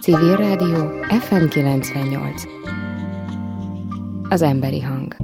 Civil Rádió FM 98 Az emberi hang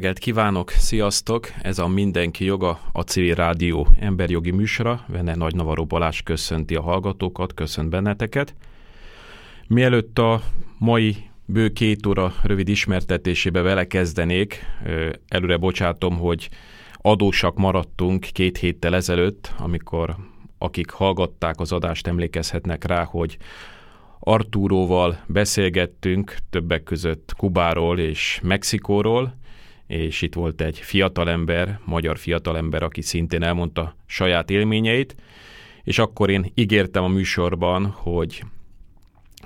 reggelt kívánok, sziasztok! Ez a Mindenki Joga, a Civil Rádió emberjogi műsora. Venne Nagy Navaró Balázs köszönti a hallgatókat, köszönt benneteket. Mielőtt a mai bő két óra rövid ismertetésébe vele kezdenék, előre bocsátom, hogy adósak maradtunk két héttel ezelőtt, amikor akik hallgatták az adást emlékezhetnek rá, hogy Artúróval beszélgettünk többek között Kubáról és Mexikóról, és itt volt egy fiatalember, magyar fiatalember, aki szintén elmondta saját élményeit, és akkor én ígértem a műsorban, hogy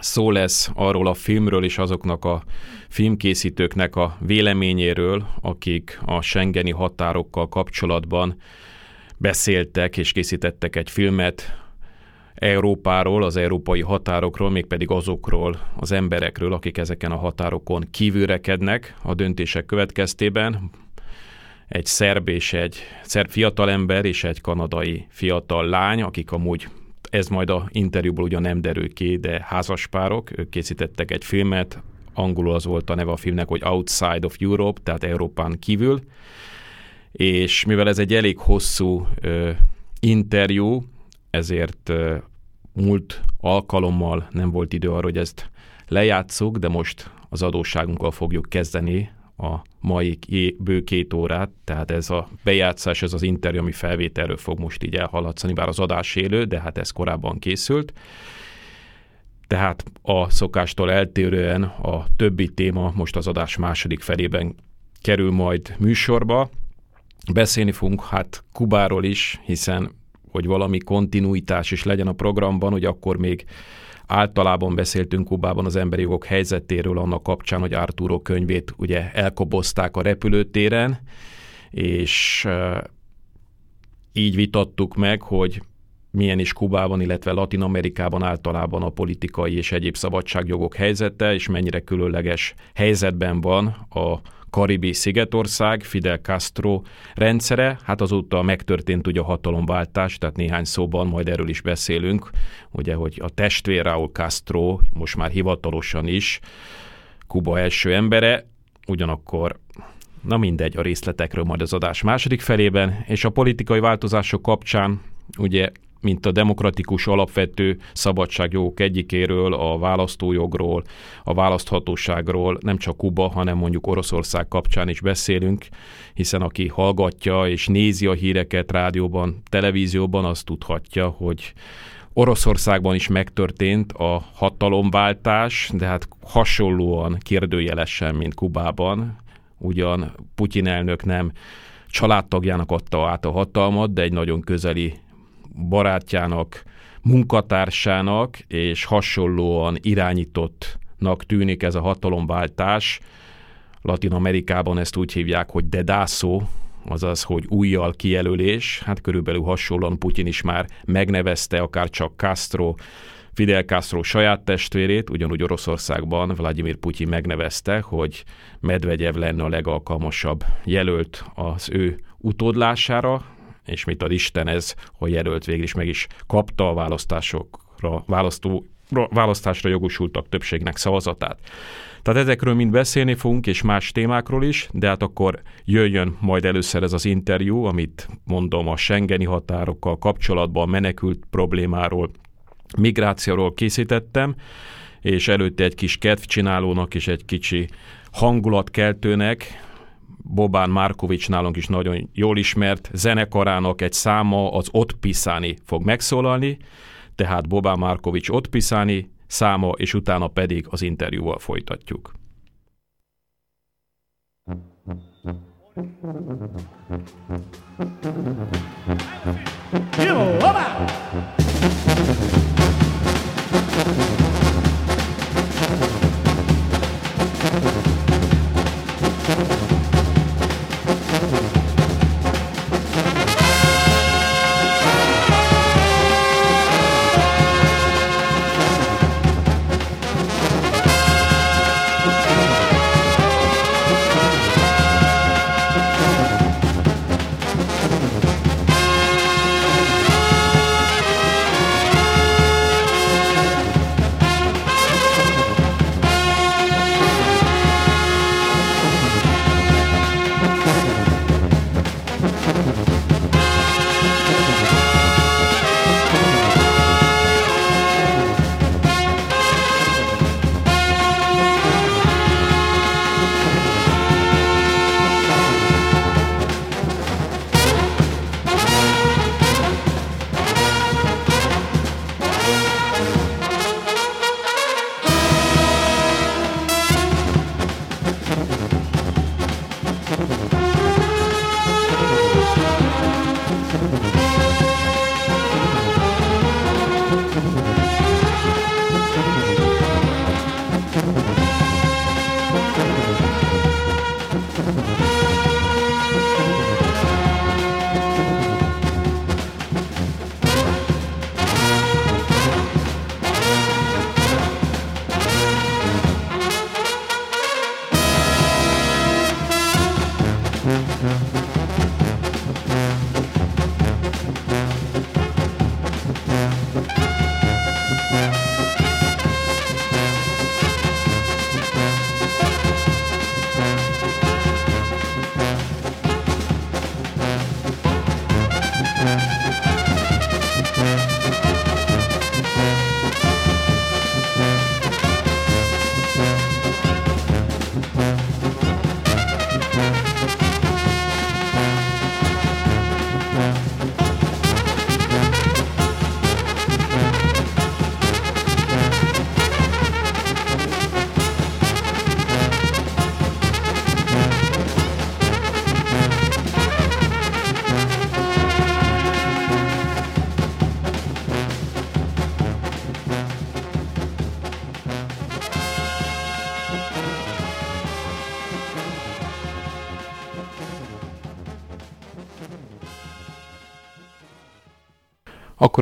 szó lesz arról a filmről és azoknak a filmkészítőknek a véleményéről, akik a Schengeni határokkal kapcsolatban beszéltek és készítettek egy filmet, Európáról, az európai határokról, mégpedig azokról az emberekről, akik ezeken a határokon kívülrekednek a döntések következtében. Egy szerb és egy szerb fiatalember és egy kanadai fiatal lány, akik amúgy ez majd a interjúból ugyan nem derül ki, de házaspárok, ők készítettek egy filmet, angolul az volt a neve a filmnek, hogy Outside of Europe, tehát Európán kívül, és mivel ez egy elég hosszú ö, interjú, ezért múlt alkalommal nem volt idő arra, hogy ezt lejátszuk, de most az adósságunkkal fogjuk kezdeni a mai bő két órát, tehát ez a bejátszás, ez az interjú, ami felvételről fog most így elhaladszani, bár az adás élő, de hát ez korábban készült. Tehát a szokástól eltérően a többi téma most az adás második felében kerül majd műsorba. Beszélni fogunk hát Kubáról is, hiszen hogy valami kontinuitás is legyen a programban, hogy akkor még általában beszéltünk Kubában az emberi jogok helyzetéről, annak kapcsán, hogy Arturo könyvét ugye elkobozták a repülőtéren, és így vitattuk meg, hogy milyen is Kubában, illetve Latin Amerikában általában a politikai és egyéb szabadságjogok helyzete, és mennyire különleges helyzetben van a karibi szigetország, Fidel Castro rendszere, hát azóta megtörtént ugye a hatalomváltás, tehát néhány szóban majd erről is beszélünk, ugye, hogy a testvér Raúl Castro most már hivatalosan is Kuba első embere, ugyanakkor na mindegy, a részletekről majd az adás második felében, és a politikai változások kapcsán ugye mint a demokratikus alapvető szabadságjogok egyikéről, a választójogról, a választhatóságról, nem csak Kuba, hanem mondjuk Oroszország kapcsán is beszélünk, hiszen aki hallgatja és nézi a híreket rádióban, televízióban, az tudhatja, hogy Oroszországban is megtörtént a hatalomváltás, de hát hasonlóan kérdőjelesen, mint Kubában. Ugyan Putyin elnök nem családtagjának adta át a hatalmat, de egy nagyon közeli barátjának, munkatársának és hasonlóan irányítottnak tűnik ez a hatalomváltás. Latin Amerikában ezt úgy hívják, hogy dedászó, azaz, hogy újjal kijelölés. Hát körülbelül hasonlóan Putyin is már megnevezte akár csak Castro, Fidel Castro saját testvérét, ugyanúgy Oroszországban Vladimir Putyin megnevezte, hogy Medvegyev lenne a legalkalmasabb jelölt az ő utódlására, és mit ad Isten ez, hogy jelölt végül is meg is kapta a választásokra, választó, választásra jogosultak többségnek szavazatát. Tehát ezekről mind beszélni fogunk, és más témákról is, de hát akkor jöjjön majd először ez az interjú, amit mondom a Schengeni határokkal kapcsolatban, menekült problémáról, migrációról készítettem, és előtte egy kis kedvcsinálónak és egy kicsi hangulatkeltőnek, Bobán Markovics nálunk is nagyon jól ismert zenekarának egy száma az Ott Piszáni fog megszólalni, tehát Bobán Markovics Ott Piszáni száma, és utána pedig az interjúval folytatjuk. Yo,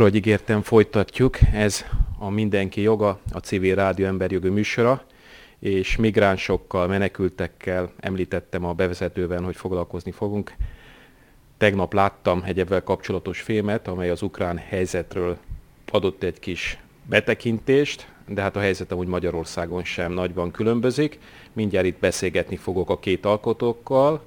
Akkor, ahogy ígértem, folytatjuk. Ez a Mindenki Joga, a Civil Rádió emberjogi műsora, és migránsokkal, menekültekkel említettem a bevezetőben, hogy foglalkozni fogunk. Tegnap láttam egy ebben kapcsolatos filmet, amely az ukrán helyzetről adott egy kis betekintést, de hát a helyzet amúgy Magyarországon sem nagyban különbözik. Mindjárt itt beszélgetni fogok a két alkotókkal,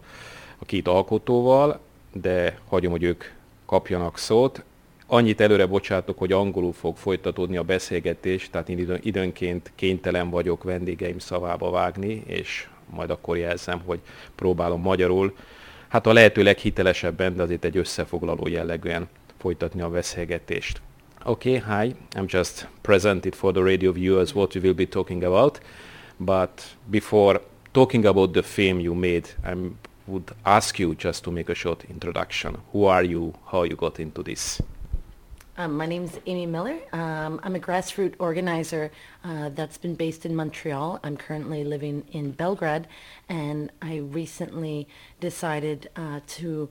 a két alkotóval, de hagyom, hogy ők kapjanak szót. Annyit előre bocsátok, hogy angolul fog folytatódni a beszélgetés, tehát én időn, időnként kénytelen vagyok vendégeim szavába vágni, és majd akkor jelzem, hogy próbálom magyarul, hát a lehető leghitelesebben, de azért egy összefoglaló jellegűen folytatni a beszélgetést. Okay, hi, I'm just presented for the radio viewers what we will be talking about, but before talking about the film you made, I would ask you just to make a short introduction. Who are you? How you got into this? Um, my name is Amy Miller. Um, I'm a grassroots organizer uh, that's been based in Montreal. I'm currently living in Belgrade, and I recently decided uh, to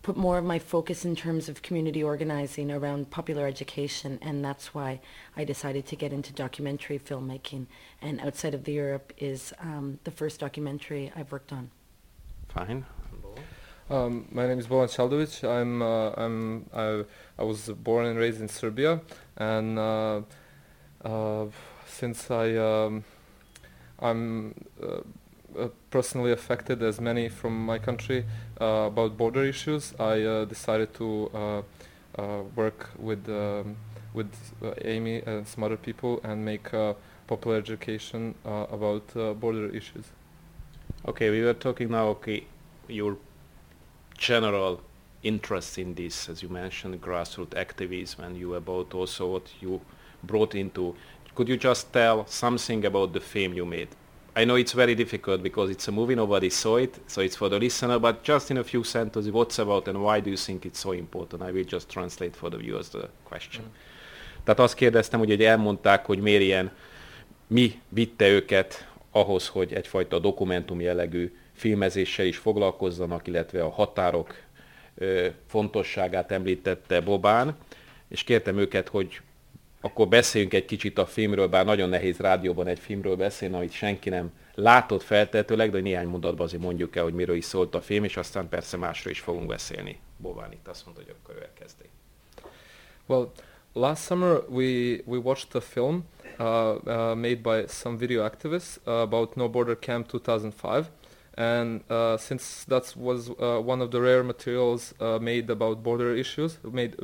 put more of my focus in terms of community organizing around popular education, and that's why I decided to get into documentary filmmaking. And Outside of the Europe is um, the first documentary I've worked on. Fine. Um, my name is Bojan Chaldovic. I'm, uh, I'm, I, I, was born and raised in Serbia, and uh, uh, since I, um, I'm uh, uh, personally affected, as many from my country, uh, about border issues, I decided to work with um, with Amy and some other people and make popular education about border issues. Okay, we were talking now, okay, your general interest in this, as you mentioned, grassroots activism, and you about also what you brought into. Could you just tell something about the film you made? I know it's very difficult because it's a movie, nobody saw it, so it's for the listener, but just in a few sentences, what's about and why do you think it's so important? I will just translate for the viewers the question. Mm. Tehát azt kérdeztem, hogy, hogy elmondták, hogy miért ilyen, mi vitte őket ahhoz, hogy egyfajta dokumentum jellegű filmezéssel is foglalkozzanak, illetve a határok fontosságát említette Bobán, és kértem őket, hogy akkor beszéljünk egy kicsit a filmről, bár nagyon nehéz rádióban egy filmről beszélni, amit senki nem látott feltetőleg, de néhány mondatban azért mondjuk el, hogy miről is szólt a film, és aztán persze másról is fogunk beszélni. Bován itt azt mondta, hogy akkor ő elkezdi. Well, last summer we, we watched a film uh, uh, made by some video activists uh, about No Border Camp 2005. And uh, since that was uh, one of the rare materials uh, made about border issues, made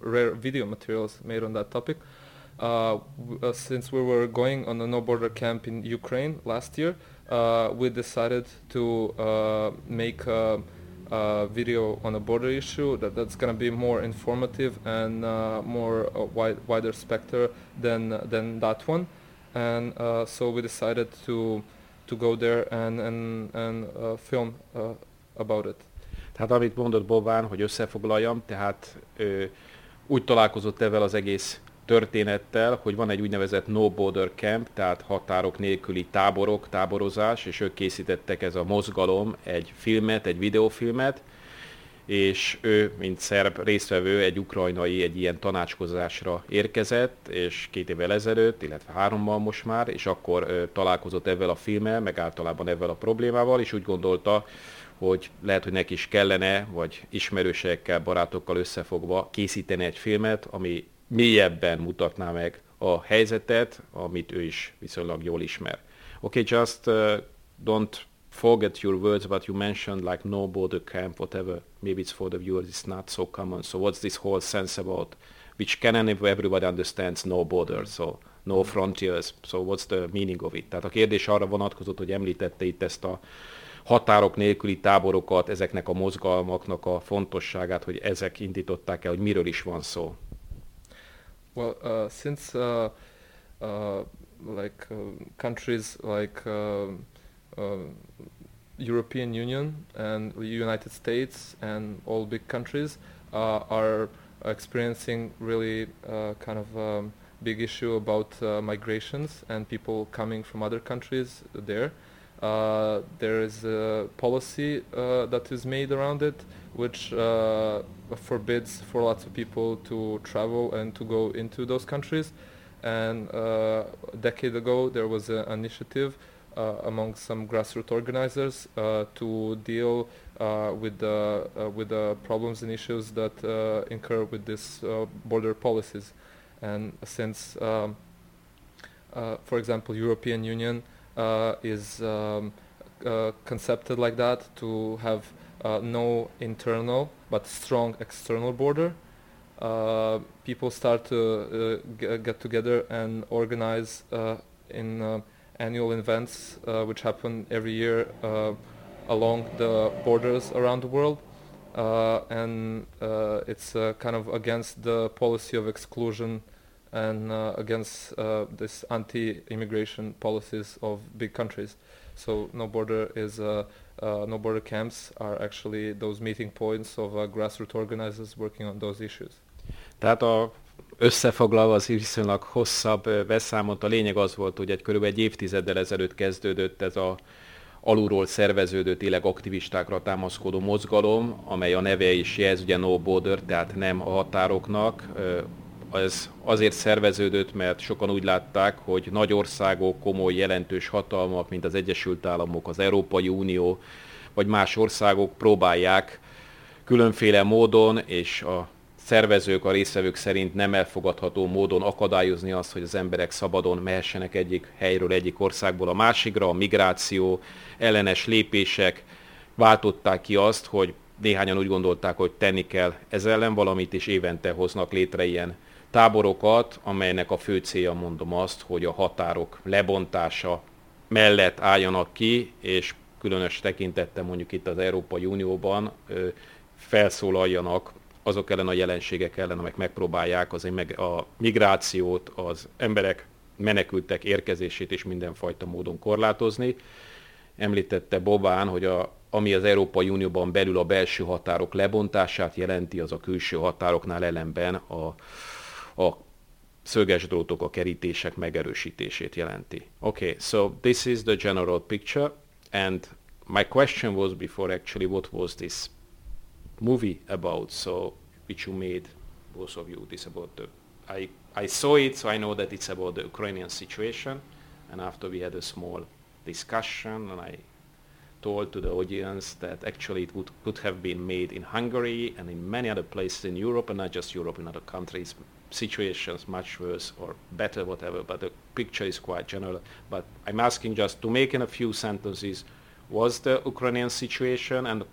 rare video materials made on that topic, Uh, uh, since we were going on a no border camp in Ukraine last year, uh, we decided to uh, make a, a, video on a border issue that, that's going to be more informative and uh, more wide, wider spectrum than than that one. And so we decided to to go there and and and film about it. Tehát amit mondott Bobán, hogy összefoglaljam, tehát ő úgy találkozott ezzel az egész történettel, hogy van egy úgynevezett No Border Camp, tehát határok nélküli táborok, táborozás, és ők készítettek ez a mozgalom egy filmet, egy videófilmet, és ő, mint szerb résztvevő, egy ukrajnai, egy ilyen tanácskozásra érkezett, és két évvel ezelőtt, illetve hárommal most már, és akkor ö, találkozott ezzel a filmmel, meg általában ezzel a problémával, és úgy gondolta, hogy lehet, hogy neki is kellene, vagy ismerőségekkel, barátokkal összefogva készíteni egy filmet, ami mélyebben mutatná meg a helyzetet, amit ő is viszonylag jól ismer. Okay, just uh, don't forget your words, what you mentioned, like no border camp, whatever. Maybe it's for the viewers, it's not so common. So what's this whole sense about, which can everybody understands no border, so no frontiers. So what's the meaning of it? Tehát a kérdés arra vonatkozott, hogy említette itt ezt a határok nélküli táborokat, ezeknek a mozgalmaknak a fontosságát, hogy ezek indították el, hogy miről is van szó. Well, uh, since uh, uh, like uh, countries like uh, European Union and the United States and all big countries are experiencing really kind of um, big issue about migrations and people coming from other countries there. there is a policy that is made around it which uh, forbids for lots of people to travel and to go into those countries. And uh, a decade ago, there was an initiative uh, among some grassroots organizers uh, to deal uh, with the uh, with the problems and issues that incur with this border policies. And since, um, for example, European Union is um, concepted like that to have uh, no internal but strong external border. Uh, people start to uh, get together and organize uh, in uh, annual events uh, which happen every year uh, along the borders around the world. Uh, and it's kind of against the policy of exclusion and against this anti-immigration policies of big countries. So no border is uh, uh, no border camps are actually those meeting points of uh, grassroots organizers working on those issues. Tehát a összefoglalva az viszonylag hosszabb beszámot, a lényeg az volt, hogy egy körülbelül egy évtizeddel ezelőtt kezdődött ez a alulról szerveződő, tényleg aktivistákra támaszkodó mozgalom, amely a neve is jelz, ugye no border, tehát nem a határoknak, ez azért szerveződött, mert sokan úgy látták, hogy nagy országok, komoly, jelentős hatalmak, mint az Egyesült Államok, az Európai Unió, vagy más országok próbálják különféle módon, és a szervezők, a részvevők szerint nem elfogadható módon akadályozni azt, hogy az emberek szabadon mehessenek egyik helyről, egyik országból a másikra. A migráció ellenes lépések váltották ki azt, hogy néhányan úgy gondolták, hogy tenni kell ez ellen valamit, és évente hoznak létre ilyen táborokat, amelynek a fő célja, mondom azt, hogy a határok lebontása mellett álljanak ki, és különös tekintette mondjuk itt az Európai Unióban felszólaljanak azok ellen a jelenségek ellen, amelyek megpróbálják az a migrációt, az emberek menekültek érkezését is mindenfajta módon korlátozni. Említette Bobán, hogy a, ami az Európai Unióban belül a belső határok lebontását jelenti, az a külső határoknál ellenben a, a szöges drótok, a kerítések megerősítését jelenti. Okay, so this is the general picture, and my question was before actually what was this movie about, so which you made, both of you, this about the, I, I saw it, so I know that it's about the Ukrainian situation, and after we had a small discussion, and I told to the audience that actually it would, could have been made in Hungary and in many other places in Europe, and not just Europe, in other countries, situations much worse or better, whatever, but the picture is quite general. But I'm asking just to make in a few sentences, was the Ukrainian situation and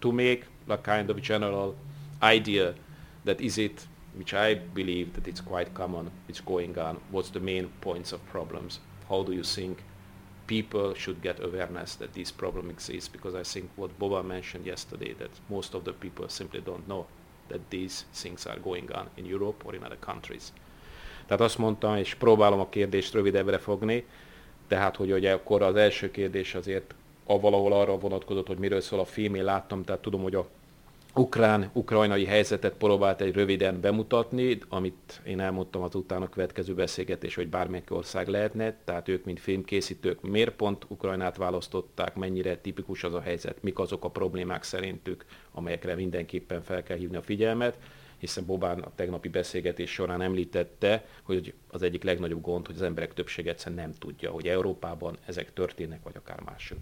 to make a kind of general idea that is it, which I believe that it's quite common, it's going on, what's the main points of problems? How do you think people should get awareness that this problem exists? Because I think what Boba mentioned yesterday, that most of the people simply don't know that these things are going on in Europe or in other countries. Tehát azt mondtam, és próbálom a kérdést rövidebbre fogni, tehát, hogy ugye akkor az első kérdés azért a valahol arra vonatkozott, hogy miről szól a film, én láttam, tehát tudom, hogy a ukrán-ukrajnai helyzetet próbált egy röviden bemutatni, amit én elmondtam az utána következő beszélgetés, hogy bármelyik ország lehetne, tehát ők, mint filmkészítők, miért pont Ukrajnát választották, mennyire tipikus az a helyzet, mik azok a problémák szerintük, amelyekre mindenképpen fel kell hívni a figyelmet, hiszen Bobán a tegnapi beszélgetés során említette, hogy az egyik legnagyobb gond, hogy az emberek többsége egyszerűen nem tudja, hogy Európában ezek történnek, vagy akár máshogy.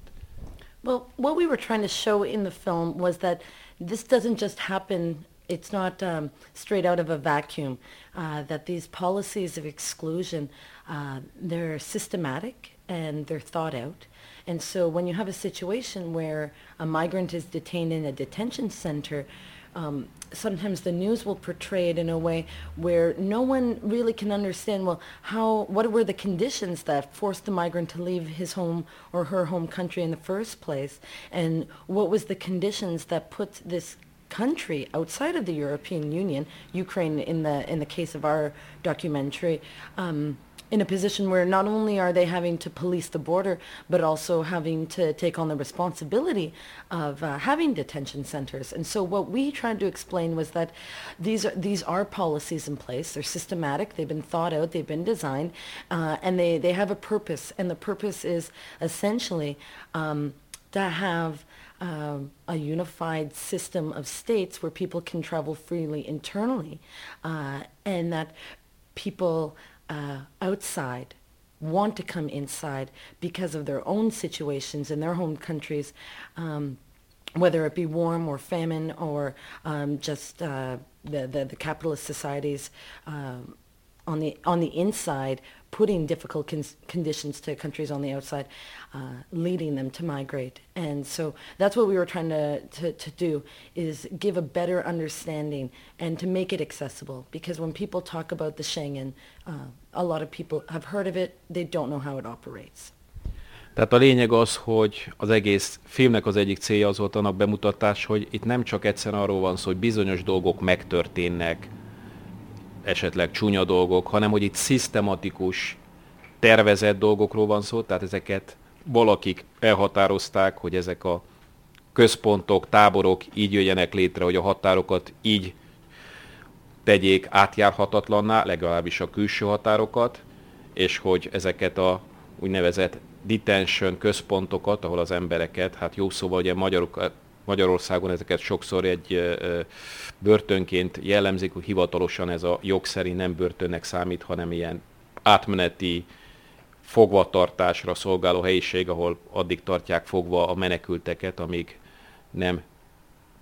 Well, what we were trying to show in the film was that this doesn't just happen it's not um, straight out of a vacuum. Uh, that these policies of exclusion, uh, they're systematic and they're thought out. And so when you have a situation where a migrant is detained in a detention center, um, sometimes the news will portray it in a way where no one really can understand well how what were the conditions that forced the migrant to leave his home or her home country in the first place? And what was the conditions that put this country outside of the European Union Ukraine in the in the case of our documentary um, in a position where not only are they having to police the border, but also having to take on the responsibility of uh, having detention centers. And so what we tried to explain was that these are, these are policies in place. They're systematic. They've been thought out. They've been designed. Uh, and they, they have a purpose. And the purpose is essentially um, to have um, a unified system of states where people can travel freely internally uh, and that people uh, outside want to come inside because of their own situations in their home countries, um, whether it be warm or famine or um, just uh, the, the, the, capitalist societies uh, on the on the inside putting difficult con- conditions to countries on the outside, uh, leading them to migrate. And so that's what we were trying to, to, to, do is give a better understanding and to make it accessible. Because when people talk about the Schengen, uh, a lot of people have heard of it, they don't know how it operates. Tehát a lényeg az, hogy az egész filmnek az egyik célja az volt annak bemutatás, hogy itt nem csak egyszer arról van szó, hogy bizonyos dolgok megtörténnek, esetleg csúnya dolgok, hanem hogy itt szisztematikus, tervezett dolgokról van szó, tehát ezeket valakik elhatározták, hogy ezek a központok, táborok így jöjjenek létre, hogy a határokat így tegyék átjárhatatlanná, legalábbis a külső határokat, és hogy ezeket a úgynevezett detention központokat, ahol az embereket, hát jó szóval ugye magyarok, Magyarországon ezeket sokszor egy börtönként jellemzik, hogy hivatalosan ez a jog szerint nem börtönnek számít, hanem ilyen átmeneti fogvatartásra szolgáló helyiség, ahol addig tartják fogva a menekülteket, amíg nem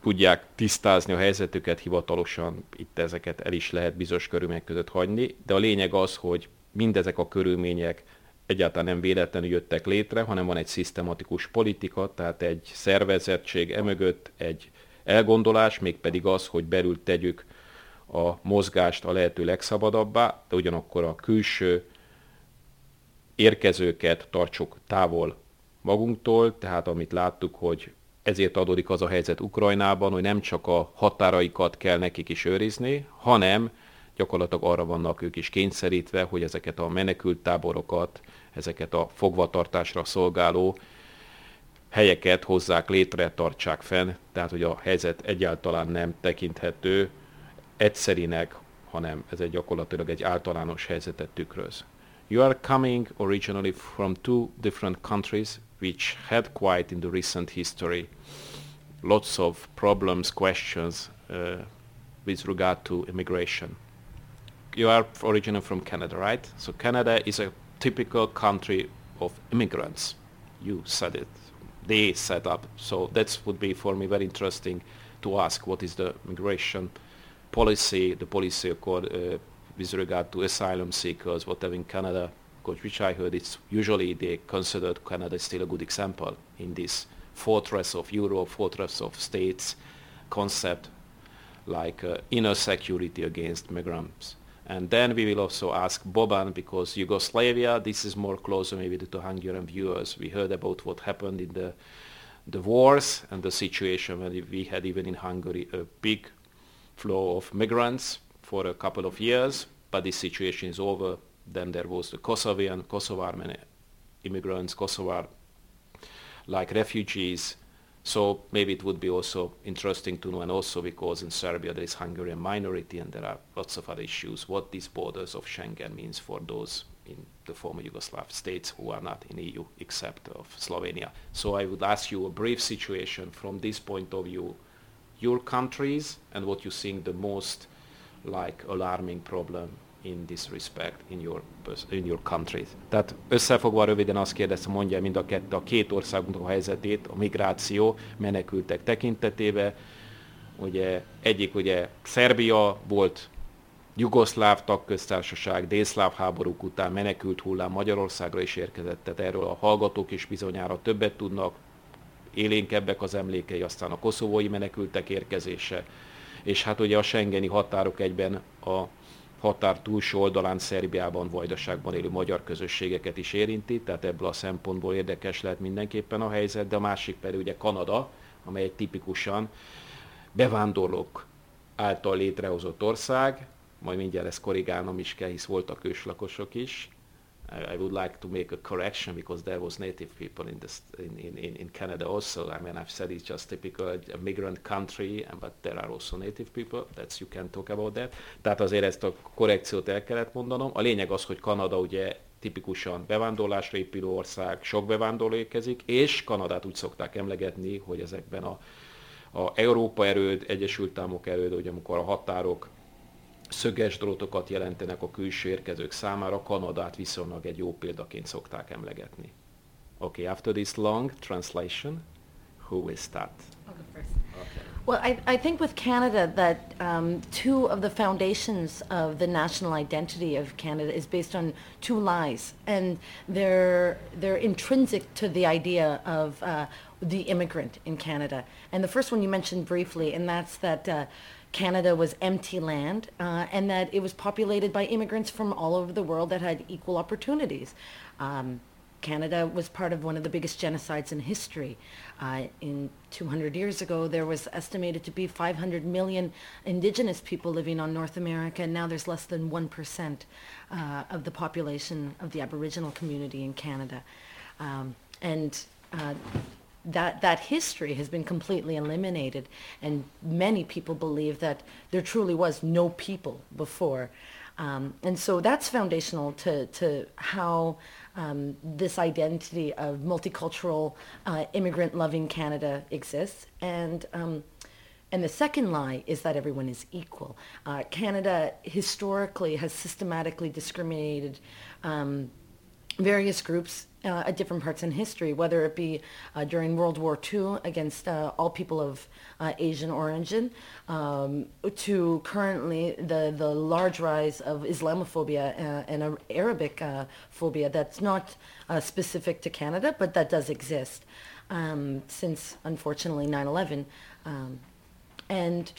tudják tisztázni a helyzetüket hivatalosan, itt ezeket el is lehet bizonyos körülmények között hagyni, de a lényeg az, hogy mindezek a körülmények egyáltalán nem véletlenül jöttek létre, hanem van egy szisztematikus politika, tehát egy szervezettség emögött, egy elgondolás, mégpedig az, hogy belül tegyük a mozgást a lehető legszabadabbá, de ugyanakkor a külső érkezőket tartsuk távol magunktól, tehát amit láttuk, hogy ezért adódik az a helyzet Ukrajnában, hogy nem csak a határaikat kell nekik is őrizni, hanem gyakorlatilag arra vannak ők is kényszerítve, hogy ezeket a menekült táborokat, ezeket a fogvatartásra szolgáló helyeket hozzák létre, tartsák fenn, tehát hogy a helyzet egyáltalán nem tekinthető egyszerinek, hanem ez egy gyakorlatilag egy általános helyzetet tükröz. You are coming originally from two different countries which had quite in the recent history lots of problems, questions uh, with regard to immigration. You are originally from Canada, right? So Canada is a typical country of immigrants. You said it. They set up. So that would be for me very interesting to ask what is the migration policy, the policy accord, uh, with regard to asylum seekers, whatever in Canada, which I heard it's usually they considered Canada still a good example in this fortress of Europe, fortress of states concept, like uh, inner security against migrants. And then we will also ask Boban, because Yugoslavia, this is more closer maybe to Hungarian viewers. We heard about what happened in the, the wars and the situation when we had even in Hungary a big flow of migrants for a couple of years, but this situation is over. Then there was the Kosovian, Kosovar immigrants, Kosovar like refugees, so maybe it would be also interesting to know, and also because in Serbia there is Hungarian minority and there are lots of other issues, what these borders of Schengen means for those in the former Yugoslav states who are not in EU except of Slovenia. So I would ask you a brief situation from this point of view, your countries and what you think the most like alarming problem in this respect in your, in your countries. Tehát összefogva röviden azt kérdezte, mondja mind a, kettő, a két országunk a helyzetét, a migráció menekültek tekintetébe. Ugye egyik ugye Szerbia volt Jugoszláv tagköztársaság, délszláv háborúk után menekült hullám Magyarországra is érkezett, tehát erről a hallgatók is bizonyára többet tudnak, élénkebbek az emlékei, aztán a koszovói menekültek érkezése, és hát ugye a Schengeni határok egyben a határ túlsó oldalán Szerbiában, Vajdaságban élő magyar közösségeket is érinti, tehát ebből a szempontból érdekes lehet mindenképpen a helyzet, de a másik pedig ugye Kanada, amely egy tipikusan bevándorlók által létrehozott ország, majd mindjárt ezt korrigálnom is kell, hisz voltak őslakosok is, I, would like to make a correction because there was native people in this in, in, in Canada also. I mean, I've said it's just typical a migrant country, but there are also native people. That's you can talk about that. Tehát azért ezt a korrekciót el kellett mondanom. A lényeg az, hogy Kanada ugye tipikusan bevándorlásra épülő ország, sok bevándorló érkezik, és Kanadát úgy szokták emlegetni, hogy ezekben a, a Európa erőd, Egyesült Államok erőd, hogy amikor a határok szöges drótokat jelentenek a külső érkezők számára, Kanadát viszonylag egy jó példaként szokták emlegetni. Okay, after this long translation, who will start? I'll go first. Okay. Well, I, I think with Canada that um, two of the foundations of the national identity of Canada is based on two lies, and they're they're intrinsic to the idea of uh, the immigrant in Canada. And the first one you mentioned briefly, and that's that. Uh, Canada was empty land uh, and that it was populated by immigrants from all over the world that had equal opportunities. Um, Canada was part of one of the biggest genocides in history. Uh, in 200 years ago, there was estimated to be 500 million indigenous people living on North America, and now there's less than 1% uh, of the population of the Aboriginal community in Canada. Um, and uh, that that history has been completely eliminated. And many people believe that there truly was no people before. Um, and so that's foundational to, to how um, this identity of multicultural uh, immigrant loving Canada exists. And um, and the second lie is that everyone is equal. Uh, Canada historically has systematically discriminated um, various groups uh, at different parts in history, whether it be uh, during World War II against uh, all people of uh, Asian origin, um, to currently the, the large rise of Islamophobia uh, and Arabic uh, phobia that's not specific to Canada, but that does exist um, since, unfortunately, 9-11. Um, and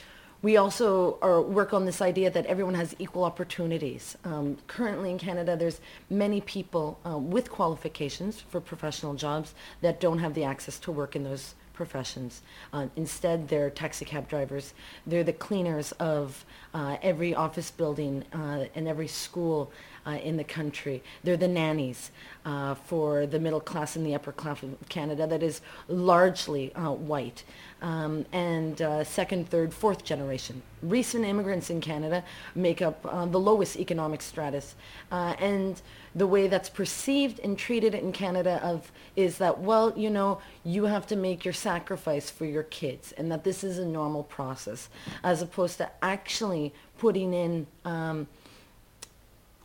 we also are, work on this idea that everyone has equal opportunities. Um, currently in Canada, there's many people uh, with qualifications for professional jobs that don't have the access to work in those professions. Uh, instead, they're taxi cab drivers. They're the cleaners of uh, every office building uh, and every school uh, in the country. They're the nannies uh, for the middle class and the upper class of Canada that is largely uh, white. Um, and second, third, fourth generation. Recent immigrants in Canada make up the lowest economic stratus. and the way that's perceived and treated in Canada of is that well you know you have to make your sacrifice for your kids and that this is a normal process as opposed to actually putting in um,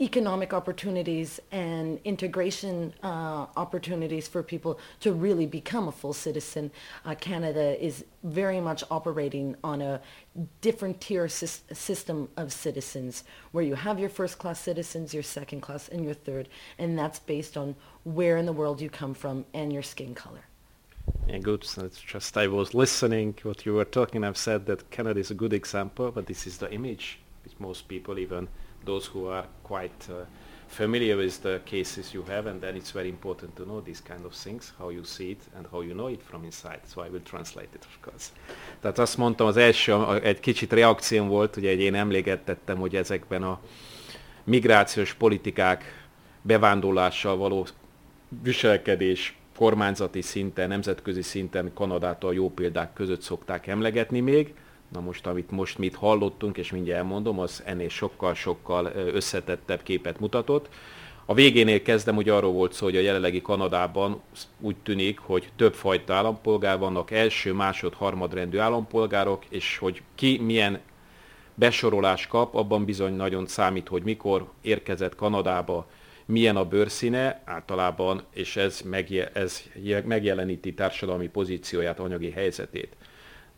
economic opportunities and integration uh, opportunities for people to really become a full citizen. Uh, Canada is very much operating on a different tier sy- system of citizens where you have your first class citizens, your second class, and your third. And that's based on where in the world you come from and your skin color. Yeah, good. So it's just I was listening what you were talking. I've said that Canada is a good example, but this is the image which most people even those who are quite uh, familiar with the cases you have, and then it's very important to know these kind of things, how you see it, and how you know it from inside. So I will translate it, of course. Tehát azt mondtam, az első egy kicsit reakcióm volt, ugye én emlékeztettem, hogy ezekben a migrációs politikák bevándorlással való viselkedés kormányzati szinten, nemzetközi szinten Kanadától jó példák között szokták emlegetni még, Na most, amit most mit hallottunk, és mindjárt elmondom, az ennél sokkal-sokkal összetettebb képet mutatott. A végénél kezdem, hogy arról volt szó, hogy a jelenlegi Kanadában úgy tűnik, hogy többfajta állampolgár vannak, első, másod, harmadrendű állampolgárok, és hogy ki milyen besorolás kap, abban bizony nagyon számít, hogy mikor érkezett Kanadába, milyen a bőrszíne általában, és ez, megje, ez megjeleníti társadalmi pozícióját, anyagi helyzetét.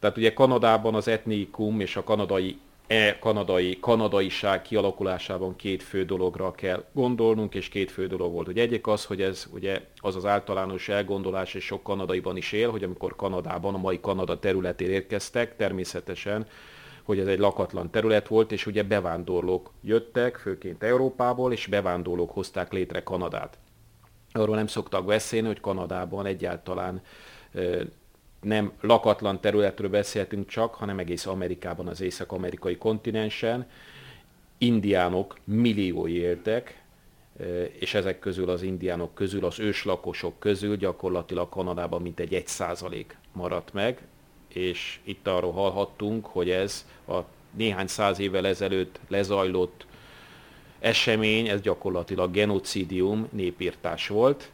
Tehát ugye Kanadában az etnikum és a kanadai e kanadai, kanadaiság kialakulásában két fő dologra kell gondolnunk, és két fő dolog volt. Ugye egyik az, hogy ez ugye az az általános elgondolás, és sok kanadaiban is él, hogy amikor Kanadában, a mai Kanada területére érkeztek, természetesen, hogy ez egy lakatlan terület volt, és ugye bevándorlók jöttek, főként Európából, és bevándorlók hozták létre Kanadát. Arról nem szoktak beszélni, hogy Kanadában egyáltalán nem lakatlan területről beszéltünk csak, hanem egész Amerikában, az észak-amerikai kontinensen. Indiánok milliói éltek, és ezek közül az indiánok közül, az őslakosok közül gyakorlatilag Kanadában mintegy egy százalék maradt meg, és itt arról hallhattunk, hogy ez a néhány száz évvel ezelőtt lezajlott esemény, ez gyakorlatilag genocidium, népírtás volt,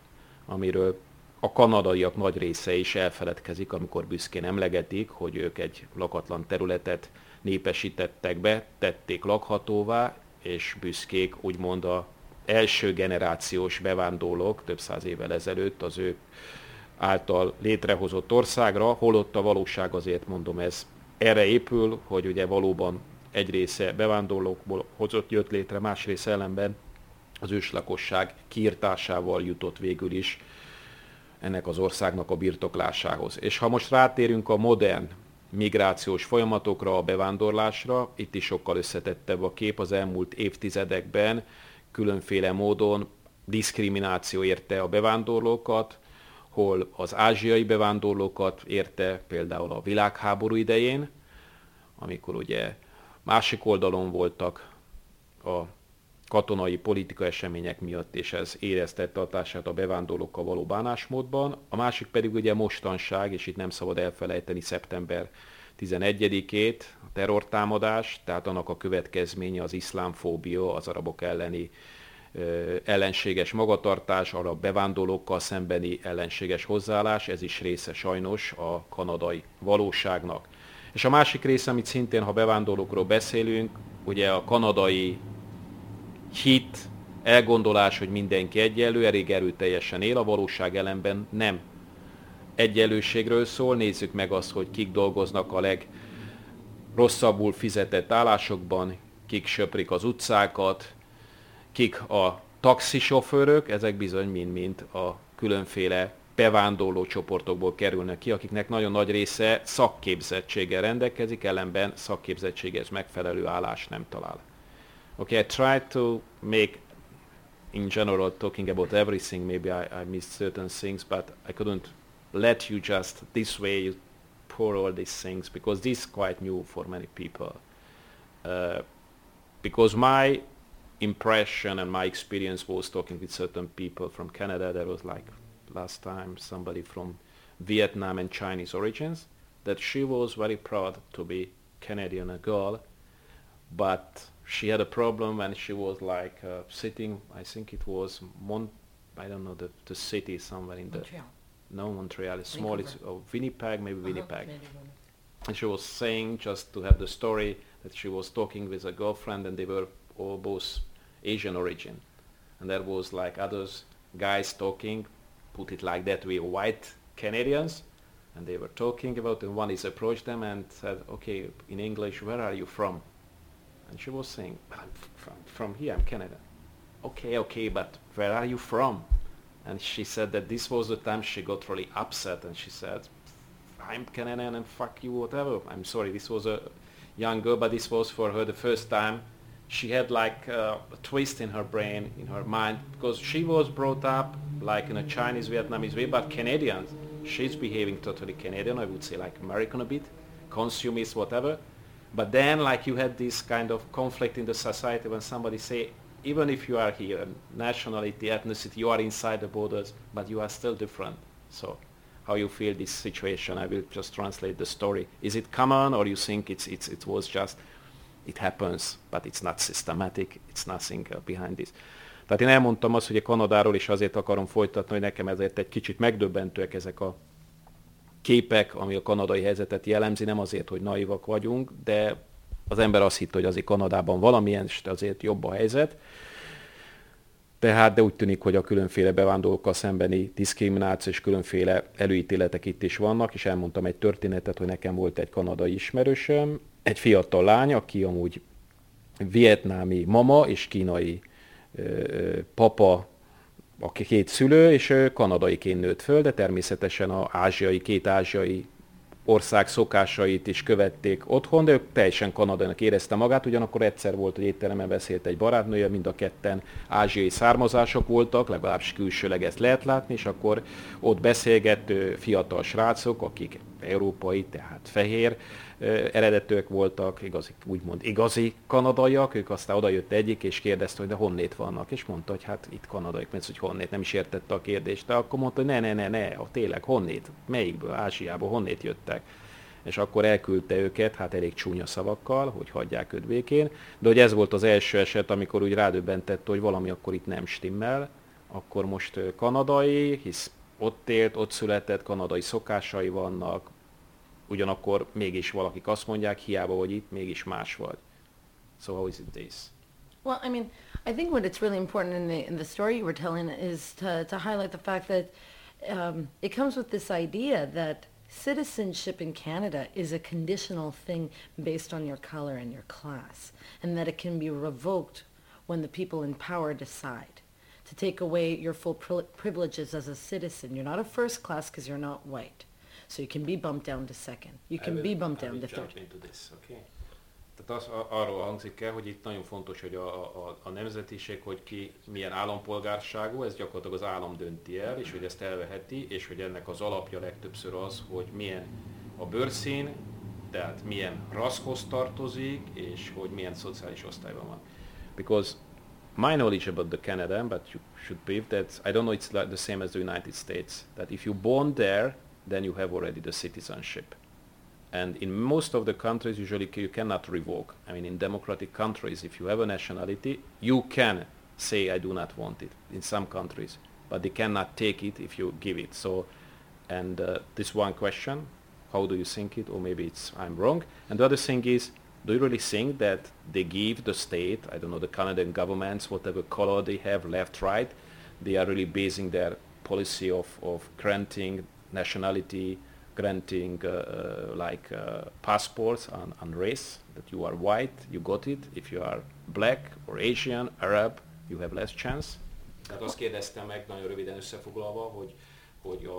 amiről a kanadaiak nagy része is elfeledkezik, amikor büszkén emlegetik, hogy ők egy lakatlan területet népesítettek be, tették lakhatóvá, és büszkék úgymond a első generációs bevándorlók több száz évvel ezelőtt az ő által létrehozott országra, holott a valóság azért mondom ez erre épül, hogy ugye valóban egy része bevándorlókból hozott jött létre, más része ellenben az őslakosság kiirtásával jutott végül is ennek az országnak a birtoklásához. És ha most rátérünk a modern migrációs folyamatokra, a bevándorlásra, itt is sokkal összetettebb a kép az elmúlt évtizedekben, különféle módon diszkrimináció érte a bevándorlókat, hol az ázsiai bevándorlókat érte például a világháború idején, amikor ugye másik oldalon voltak a katonai politika események miatt, és ez éreztette hatását a bevándorlókkal való bánásmódban. A másik pedig ugye mostanság, és itt nem szabad elfelejteni szeptember 11-ét, a terrortámadás, tehát annak a következménye az iszlámfóbia, az arabok elleni ellenséges magatartás, a bevándorlókkal szembeni ellenséges hozzáállás, ez is része sajnos a kanadai valóságnak. És a másik része, amit szintén, ha bevándorlókról beszélünk, ugye a kanadai hit, elgondolás, hogy mindenki egyenlő, elég erőteljesen él, a valóság ellenben nem egyenlőségről szól. Nézzük meg azt, hogy kik dolgoznak a legrosszabbul fizetett állásokban, kik söprik az utcákat, kik a taxisofőrök, ezek bizony mind-mind a különféle bevándorló csoportokból kerülnek ki, akiknek nagyon nagy része szakképzettséggel rendelkezik, ellenben szakképzettséghez megfelelő állást nem talál. Okay, I tried to make in general talking about everything, maybe I, I missed certain things, but I couldn't let you just this way pour all these things because this is quite new for many people. Uh, because my impression and my experience was talking with certain people from Canada. There was like last time somebody from Vietnam and Chinese origins that she was very proud to be Canadian a girl, but she had a problem when she was like uh, sitting. I think it was Mon. I don't know the, the city somewhere in Montreal. the no Montreal. It's small. It's oh, Winnipeg, maybe Uh-huh, Winnipeg. maybe And she was saying just to have the story that she was talking with a girlfriend and they were all both Asian origin. And there was like others guys talking, put it like that we white Canadians, and they were talking about And One is approached them and said, okay, in English, where are you from? And she was saying, "Well, I'm from, from here, I'm Canada. Okay, okay, but where are you from? And she said that this was the time she got really upset and she said, I'm Canadian and fuck you, whatever. I'm sorry, this was a young girl, but this was for her the first time. She had like uh, a twist in her brain, in her mind, because she was brought up like in a Chinese, Vietnamese way, but Canadians, she's behaving totally Canadian, I would say like American a bit, consumist, whatever. But then like you had this kind of conflict in the society when somebody say, even if you are here, nationality, ethnicity, you are inside the borders, but you are still different. So how you feel this situation. I will just translate the story. Is it common or you think it's, it's, it was just, it happens, but it's not systematic, it's nothing uh, behind this. Tehát én elmondtam azt, hogy a Kanadáról is azért akarom folytatni, hogy nekem ezért egy kicsit megdöbbentőek ezek a képek, ami a kanadai helyzetet jellemzi, nem azért, hogy naivak vagyunk, de az ember azt hitt, hogy azért Kanadában valamilyen, és azért jobb a helyzet. Tehát, de úgy tűnik, hogy a különféle bevándorlókkal szembeni diszkrimináció és különféle előítéletek itt is vannak, és elmondtam egy történetet, hogy nekem volt egy kanadai ismerősöm, egy fiatal lány, aki amúgy vietnámi mama és kínai ö, papa, aki két szülő, és ő kanadaiként nőtt föl, de természetesen a ázsiai, két ázsiai ország szokásait is követték otthon, de ő teljesen kanadainak érezte magát, ugyanakkor egyszer volt, hogy étteremben beszélt egy barátnője, mind a ketten ázsiai származások voltak, legalábbis külsőleg ezt lehet látni, és akkor ott beszélgető fiatal srácok, akik európai, tehát fehér ö, eredetűek voltak, igazi, úgymond igazi kanadaiak, ők aztán odajött egyik, és kérdezte, hogy de honnét vannak, és mondta, hogy hát itt kanadaiak, mert hogy honnét, nem is értette a kérdést, de akkor mondta, hogy ne, ne, ne, ne, a tényleg honnét, melyikből, Ázsiából, honnét jöttek. És akkor elküldte őket, hát elég csúnya szavakkal, hogy hagyják őt békén, de hogy ez volt az első eset, amikor úgy rádöbbentett, hogy valami akkor itt nem stimmel, akkor most kanadai, hisz ott élt, ott született, kanadai szokásai vannak, ugyanakkor mégis valakik azt mondják, hiába vagy itt, mégis más vagy. So how is it this? Well, I mean, I think what it's really important in the in the story you were telling is to to highlight the fact that um, it comes with this idea that citizenship in Canada is a conditional thing based on your color and your class, and that it can be revoked when the people in power decide to take away your full pri- privileges as a citizen. You're not a first class because you're not white, so you can be bumped down to second. You can be bumped down to third. Into this, okay? Tehát az, a, arról hangzik el, hogy itt nagyon fontos, hogy a, a, a nemzetiség, hogy ki milyen állampolgárságú, ez gyakorlatilag az állam dönti el, és hogy ezt elveheti, és hogy ennek az alapja legtöbbször az, hogy milyen a bőrszín, tehát milyen rasszhoz tartozik, és hogy milyen szociális osztályban van. Because my knowledge about the Canada, but you should believe that I don't know it's like the same as the United States, that if you born there, then you have already the citizenship. And in most of the countries, usually you cannot revoke. I mean, in democratic countries, if you have a nationality, you can say, I do not want it, in some countries. But they cannot take it if you give it. So, and uh, this one question, how do you think it? Or maybe it's, I'm wrong. And the other thing is, do you really think that they give the state, I don't know, the Canadian governments, whatever color they have, left, right, they are really basing their policy of, of granting nationality, granting uh, uh, like uh, passports on, on race, that you are white, you got it. If you are black or Asian, Arab, you have less chance. Tehát azt kérdeztem meg, nagyon röviden összefoglalva, hogy, hogy a,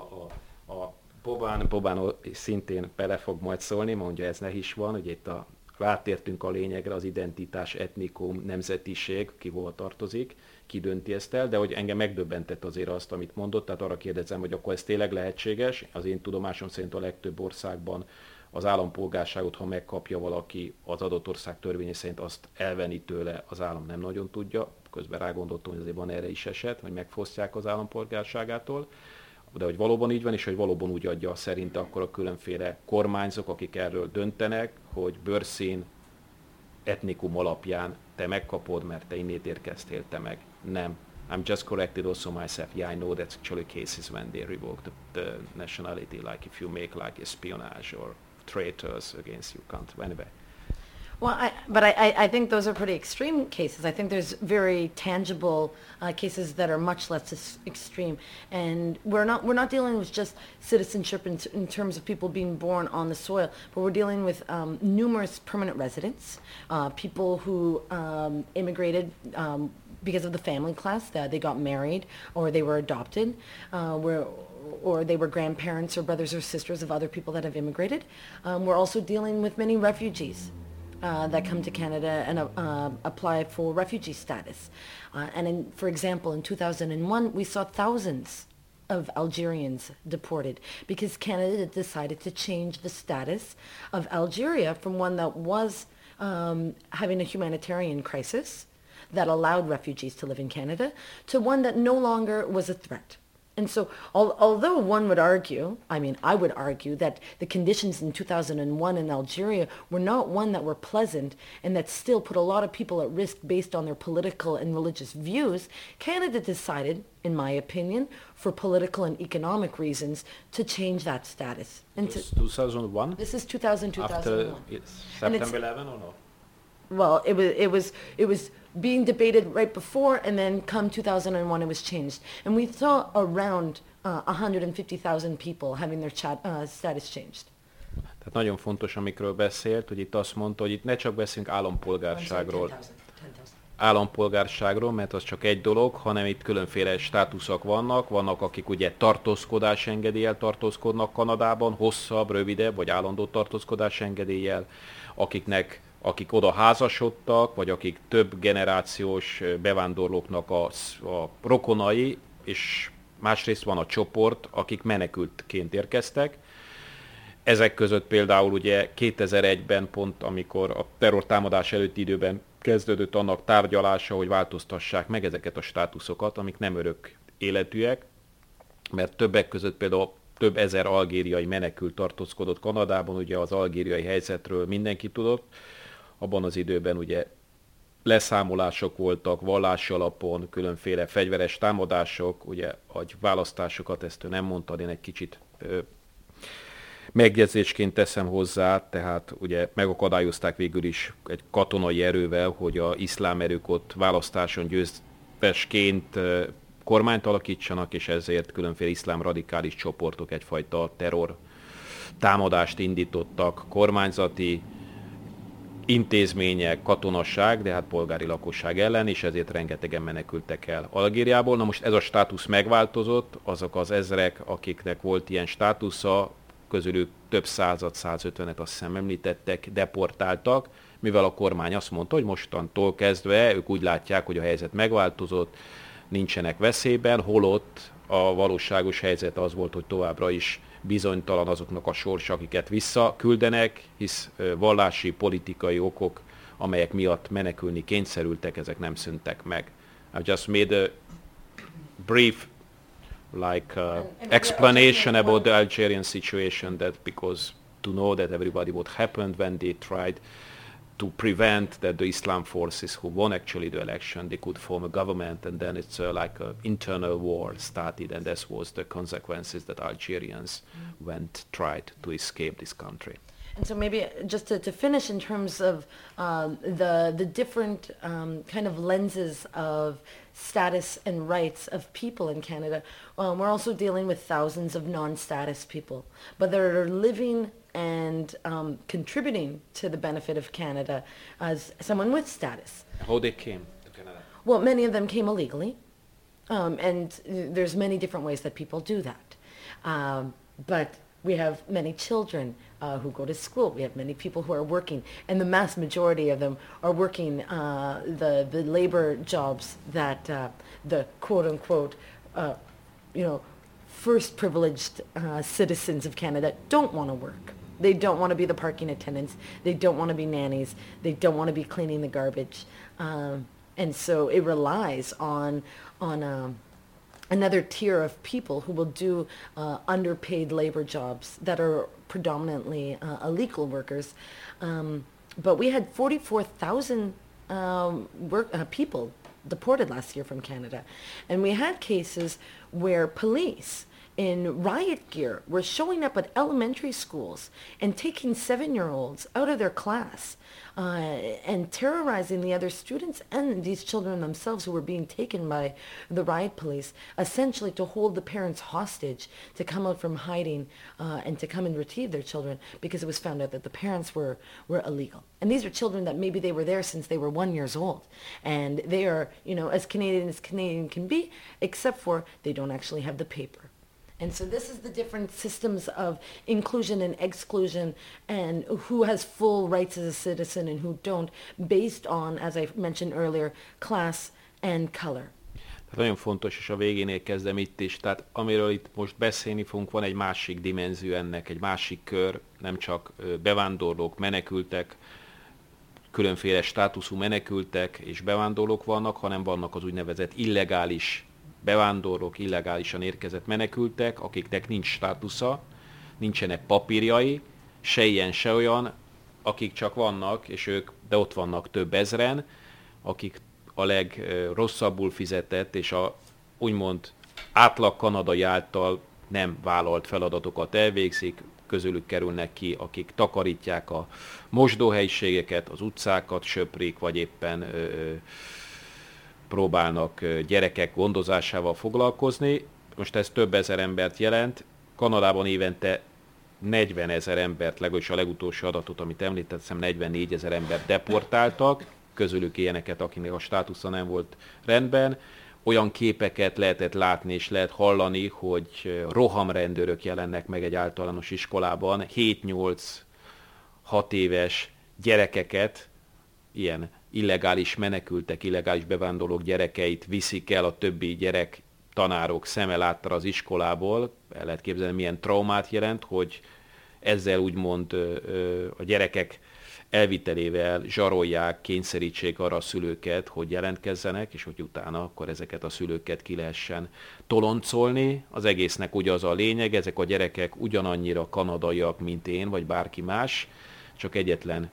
a, a Bobán, Bobán szintén bele fog majd szólni, mondja ez ne is van, hogy itt a, rátértünk a lényegre, az identitás, etnikum, nemzetiség, ki hova tartozik, ki dönti ezt el, de hogy engem megdöbbentett azért azt, amit mondott, tehát arra kérdezem, hogy akkor ez tényleg lehetséges. Az én tudomásom szerint a legtöbb országban az állampolgárságot, ha megkapja valaki az adott ország törvénye szerint, azt elvenni tőle az állam nem nagyon tudja. Közben rágondoltam, hogy azért van erre is eset, hogy megfosztják az állampolgárságától. De hogy valóban így van, és hogy valóban úgy adja szerint akkor a különféle kormányzók, akik erről döntenek, hogy bőrszín, etnikum alapján te megkapod, mert te innét érkeztél, te meg nem. I'm just corrected also myself. Yeah, I know that's actually cases when they revoke the, the nationality, like if you make like espionage or traitors against your country. Anyway. Well, I, but I, I think those are pretty extreme cases. I think there's very tangible uh, cases that are much less extreme, and we're not we're not dealing with just citizenship in, in terms of people being born on the soil, but we're dealing with um, numerous permanent residents, uh, people who um, immigrated. Um, because of the family class, that they got married or they were adopted, uh, where or they were grandparents or brothers or sisters of other people that have immigrated. Um, we're also dealing with many refugees. Uh, that come to Canada and uh, apply for refugee status. Uh, and in, for example, in 2001, we saw thousands of Algerians deported because Canada decided to change the status of Algeria from one that was um, having a humanitarian crisis that allowed refugees to live in Canada to one that no longer was a threat. And so, al- although one would argue, I mean, I would argue that the conditions in 2001 in Algeria were not one that were pleasant and that still put a lot of people at risk based on their political and religious views, Canada decided, in my opinion, for political and economic reasons, to change that status. And to, 2001? This is 2000, 2001. After September 11 or no? Well, it was, it was, it was being debated right before, and then come 2001, it was changed. And we saw around uh, 150,000 people having their chat, uh, status changed. Tehát nagyon fontos, amikről beszélt, hogy itt azt mondta, hogy itt ne csak beszélünk állampolgárságról. állampolgárságról, mert az csak egy dolog, hanem itt különféle státuszok vannak. Vannak, akik ugye tartózkodás engedéllyel tartózkodnak Kanadában, hosszabb, rövidebb, vagy állandó tartózkodás engedéllyel, akiknek akik oda házasodtak, vagy akik több generációs bevándorlóknak a, a rokonai, és másrészt van a csoport, akik menekültként érkeztek. Ezek között például ugye 2001-ben pont, amikor a terrortámadás előtti időben kezdődött annak tárgyalása, hogy változtassák meg ezeket a státuszokat, amik nem örök életűek, mert többek között például több ezer algériai menekült tartózkodott Kanadában, ugye az algériai helyzetről mindenki tudott, abban az időben ugye leszámolások voltak, vallási alapon, különféle fegyveres támadások, ugye, hogy választásokat, ezt ő nem mondta, én egy kicsit ö, megjegyzésként teszem hozzá, tehát ugye megakadályozták végül is egy katonai erővel, hogy a iszlám erők ott választáson győztesként kormányt alakítsanak, és ezért különféle iszlám radikális csoportok egyfajta terror támadást indítottak, kormányzati intézmények, katonasság, de hát polgári lakosság ellen, és ezért rengetegen menekültek el Algériából. Na most ez a státusz megváltozott, azok az ezrek, akiknek volt ilyen státusza, közülük több század, 150-et azt hiszem említettek, deportáltak, mivel a kormány azt mondta, hogy mostantól kezdve ők úgy látják, hogy a helyzet megváltozott, nincsenek veszélyben, holott a valóságos helyzet az volt, hogy továbbra is bizonytalan azoknak a sorsa, akiket visszaküldenek, hisz vallási, politikai okok, amelyek miatt menekülni kényszerültek, ezek nem szüntek meg. I've just made a brief like uh, explanation about the Algerian situation that because to know that everybody what happened when they tried to prevent that the Islam forces who won actually the election, they could form a government and then it's uh, like an internal war started and this was the consequences that Algerians mm. went, tried to escape this country. And so maybe just to, to finish in terms of um, the, the different um, kind of lenses of status and rights of people in Canada, um, we're also dealing with thousands of non-status people, but they're living and um, contributing to the benefit of Canada as someone with status. How they came to Canada? Well, many of them came illegally, um, and there's many different ways that people do that. Um, but we have many children uh, who go to school. We have many people who are working, and the mass majority of them are working uh, the the labor jobs that uh, the quote unquote, uh, you know, first privileged uh, citizens of Canada don't want to work. They don't want to be the parking attendants. They don't want to be nannies. They don't want to be cleaning the garbage. Um, and so it relies on on um, another tier of people who will do uh, underpaid labor jobs that are predominantly uh, illegal workers. Um, but we had 44,000 um, uh, people deported last year from Canada. And we had cases where police in riot gear were showing up at elementary schools and taking seven-year-olds out of their class uh, and terrorizing the other students and these children themselves who were being taken by the riot police, essentially to hold the parents hostage to come out from hiding uh, and to come and retrieve their children because it was found out that the parents were, were illegal. And these are children that maybe they were there since they were one years old. And they are, you know, as Canadian as Canadian can be, except for they don't actually have the paper. And so this is the different systems of inclusion and exclusion and who has full rights as a citizen and who don't based on, as I mentioned earlier, class and color. Tehát nagyon fontos, és a végénél kezdem itt is, tehát amiről itt most beszélni fogunk, van egy másik dimenzió ennek, egy másik kör, nem csak bevándorlók, menekültek, különféle státuszú menekültek és bevándorlók vannak, hanem vannak az úgynevezett illegális bevándorlók, illegálisan érkezett menekültek, akiknek nincs státusza, nincsenek papírjai, se ilyen, se olyan, akik csak vannak, és ők, de ott vannak több ezren, akik a legrosszabbul fizetett, és a úgymond átlag kanadai által nem vállalt feladatokat elvégzik, közülük kerülnek ki, akik takarítják a mosdóhelyiségeket, az utcákat söprik, vagy éppen ö, próbálnak gyerekek gondozásával foglalkozni. Most ez több ezer embert jelent. Kanadában évente 40 ezer embert, legalábbis a legutolsó adatot, amit említettem, 44 ezer embert deportáltak, közülük ilyeneket, akinek a státusza nem volt rendben. Olyan képeket lehetett látni és lehet hallani, hogy rohamrendőrök jelennek meg egy általános iskolában, 7-8-6 éves gyerekeket, ilyen illegális menekültek, illegális bevándorlók gyerekeit viszik el a többi gyerek tanárok szeme látta az iskolából. El lehet képzelni, milyen traumát jelent, hogy ezzel úgymond a gyerekek elvitelével zsarolják, kényszerítsék arra a szülőket, hogy jelentkezzenek, és hogy utána akkor ezeket a szülőket ki lehessen toloncolni. Az egésznek ugye az a lényeg, ezek a gyerekek ugyanannyira kanadaiak, mint én, vagy bárki más, csak egyetlen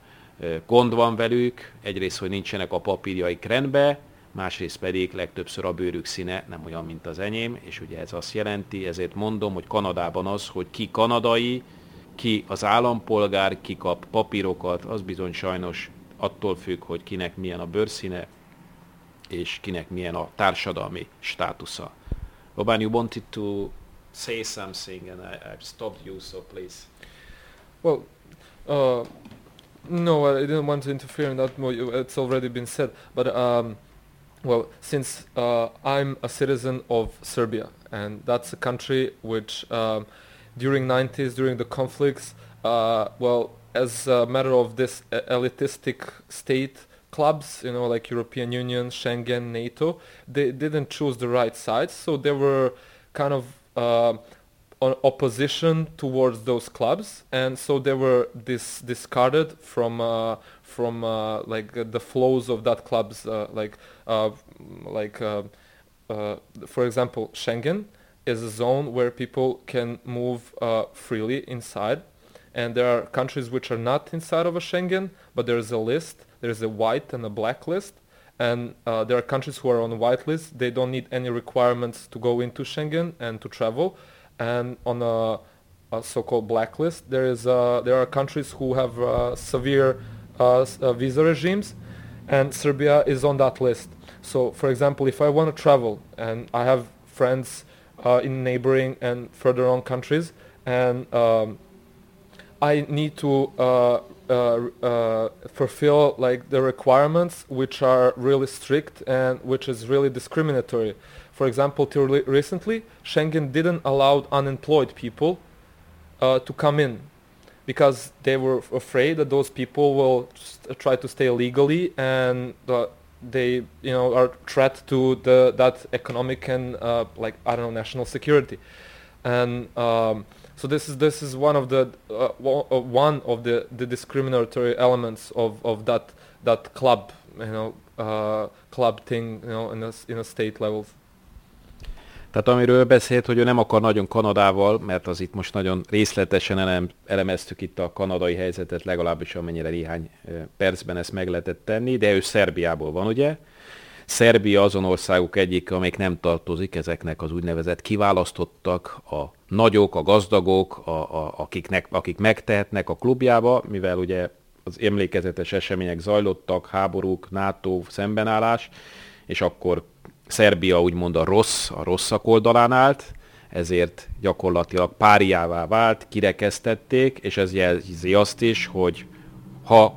gond van velük, egyrészt, hogy nincsenek a papírjaik rendbe, másrészt pedig legtöbbször a bőrük színe nem olyan, mint az enyém, és ugye ez azt jelenti, ezért mondom, hogy Kanadában az, hogy ki kanadai, ki az állampolgár, ki kap papírokat, az bizony sajnos attól függ, hogy kinek milyen a bőrszíne, és kinek milyen a társadalmi státusza. Robán, you wanted to say something and I, I've stopped you, so please. Well, uh, No, I didn't want to interfere in that. It's already been said. But um, well, since uh, I'm a citizen of Serbia, and that's a country which um, during 90s, during the conflicts, uh, well, as a matter of this elitistic state clubs, you know, like European Union, Schengen, NATO, they didn't choose the right sides, so they were kind of uh, opposition towards those clubs, and so they were dis- discarded from uh, from uh, like uh, the flows of that club's uh, like uh, like uh, for example Schengen is a zone where people can move freely inside, and there are countries which are not inside of a Schengen, but there is a list. There is a white and a black list, and there are countries who are on the white list. They don't need any requirements to go into Schengen and to travel and on a, a so-called blacklist, there is uh, there are countries who have uh, severe uh, uh, visa regimes, and Serbia is on that list. So, for example, if I want to travel and I have friends uh, in neighboring and further on countries, and um, I need to uh, uh, fulfill like the requirements which are really strict and which is really discriminatory. For example, till re- recently, Schengen didn't allow unemployed people uh, to come in because they were afraid that those people will st- try to stay legally and uh, they you know are threat to the that economic and uh, like I don't know national security and um, so this is this is one of the uh, uh one of the, the discriminatory elements of, of that that club you know uh, club thing you know in a, in a state level. Tehát amiről beszélt, hogy ő nem akar nagyon Kanadával, mert az itt most nagyon részletesen elem, elemeztük itt a kanadai helyzetet, legalábbis amennyire néhány percben ezt meg lehetett tenni, de ő Szerbiából van, ugye? Szerbia azon országok egyik, amelyik nem tartozik ezeknek az úgynevezett kiválasztottak, a nagyok, a gazdagok, a, a, akiknek, akik megtehetnek a klubjába, mivel ugye az emlékezetes események zajlottak, háborúk, NATO szembenállás, és akkor Szerbia úgymond a rossz, a rosszak oldalán állt, ezért gyakorlatilag páriává vált, kirekesztették, és ez jelzi azt is, hogy ha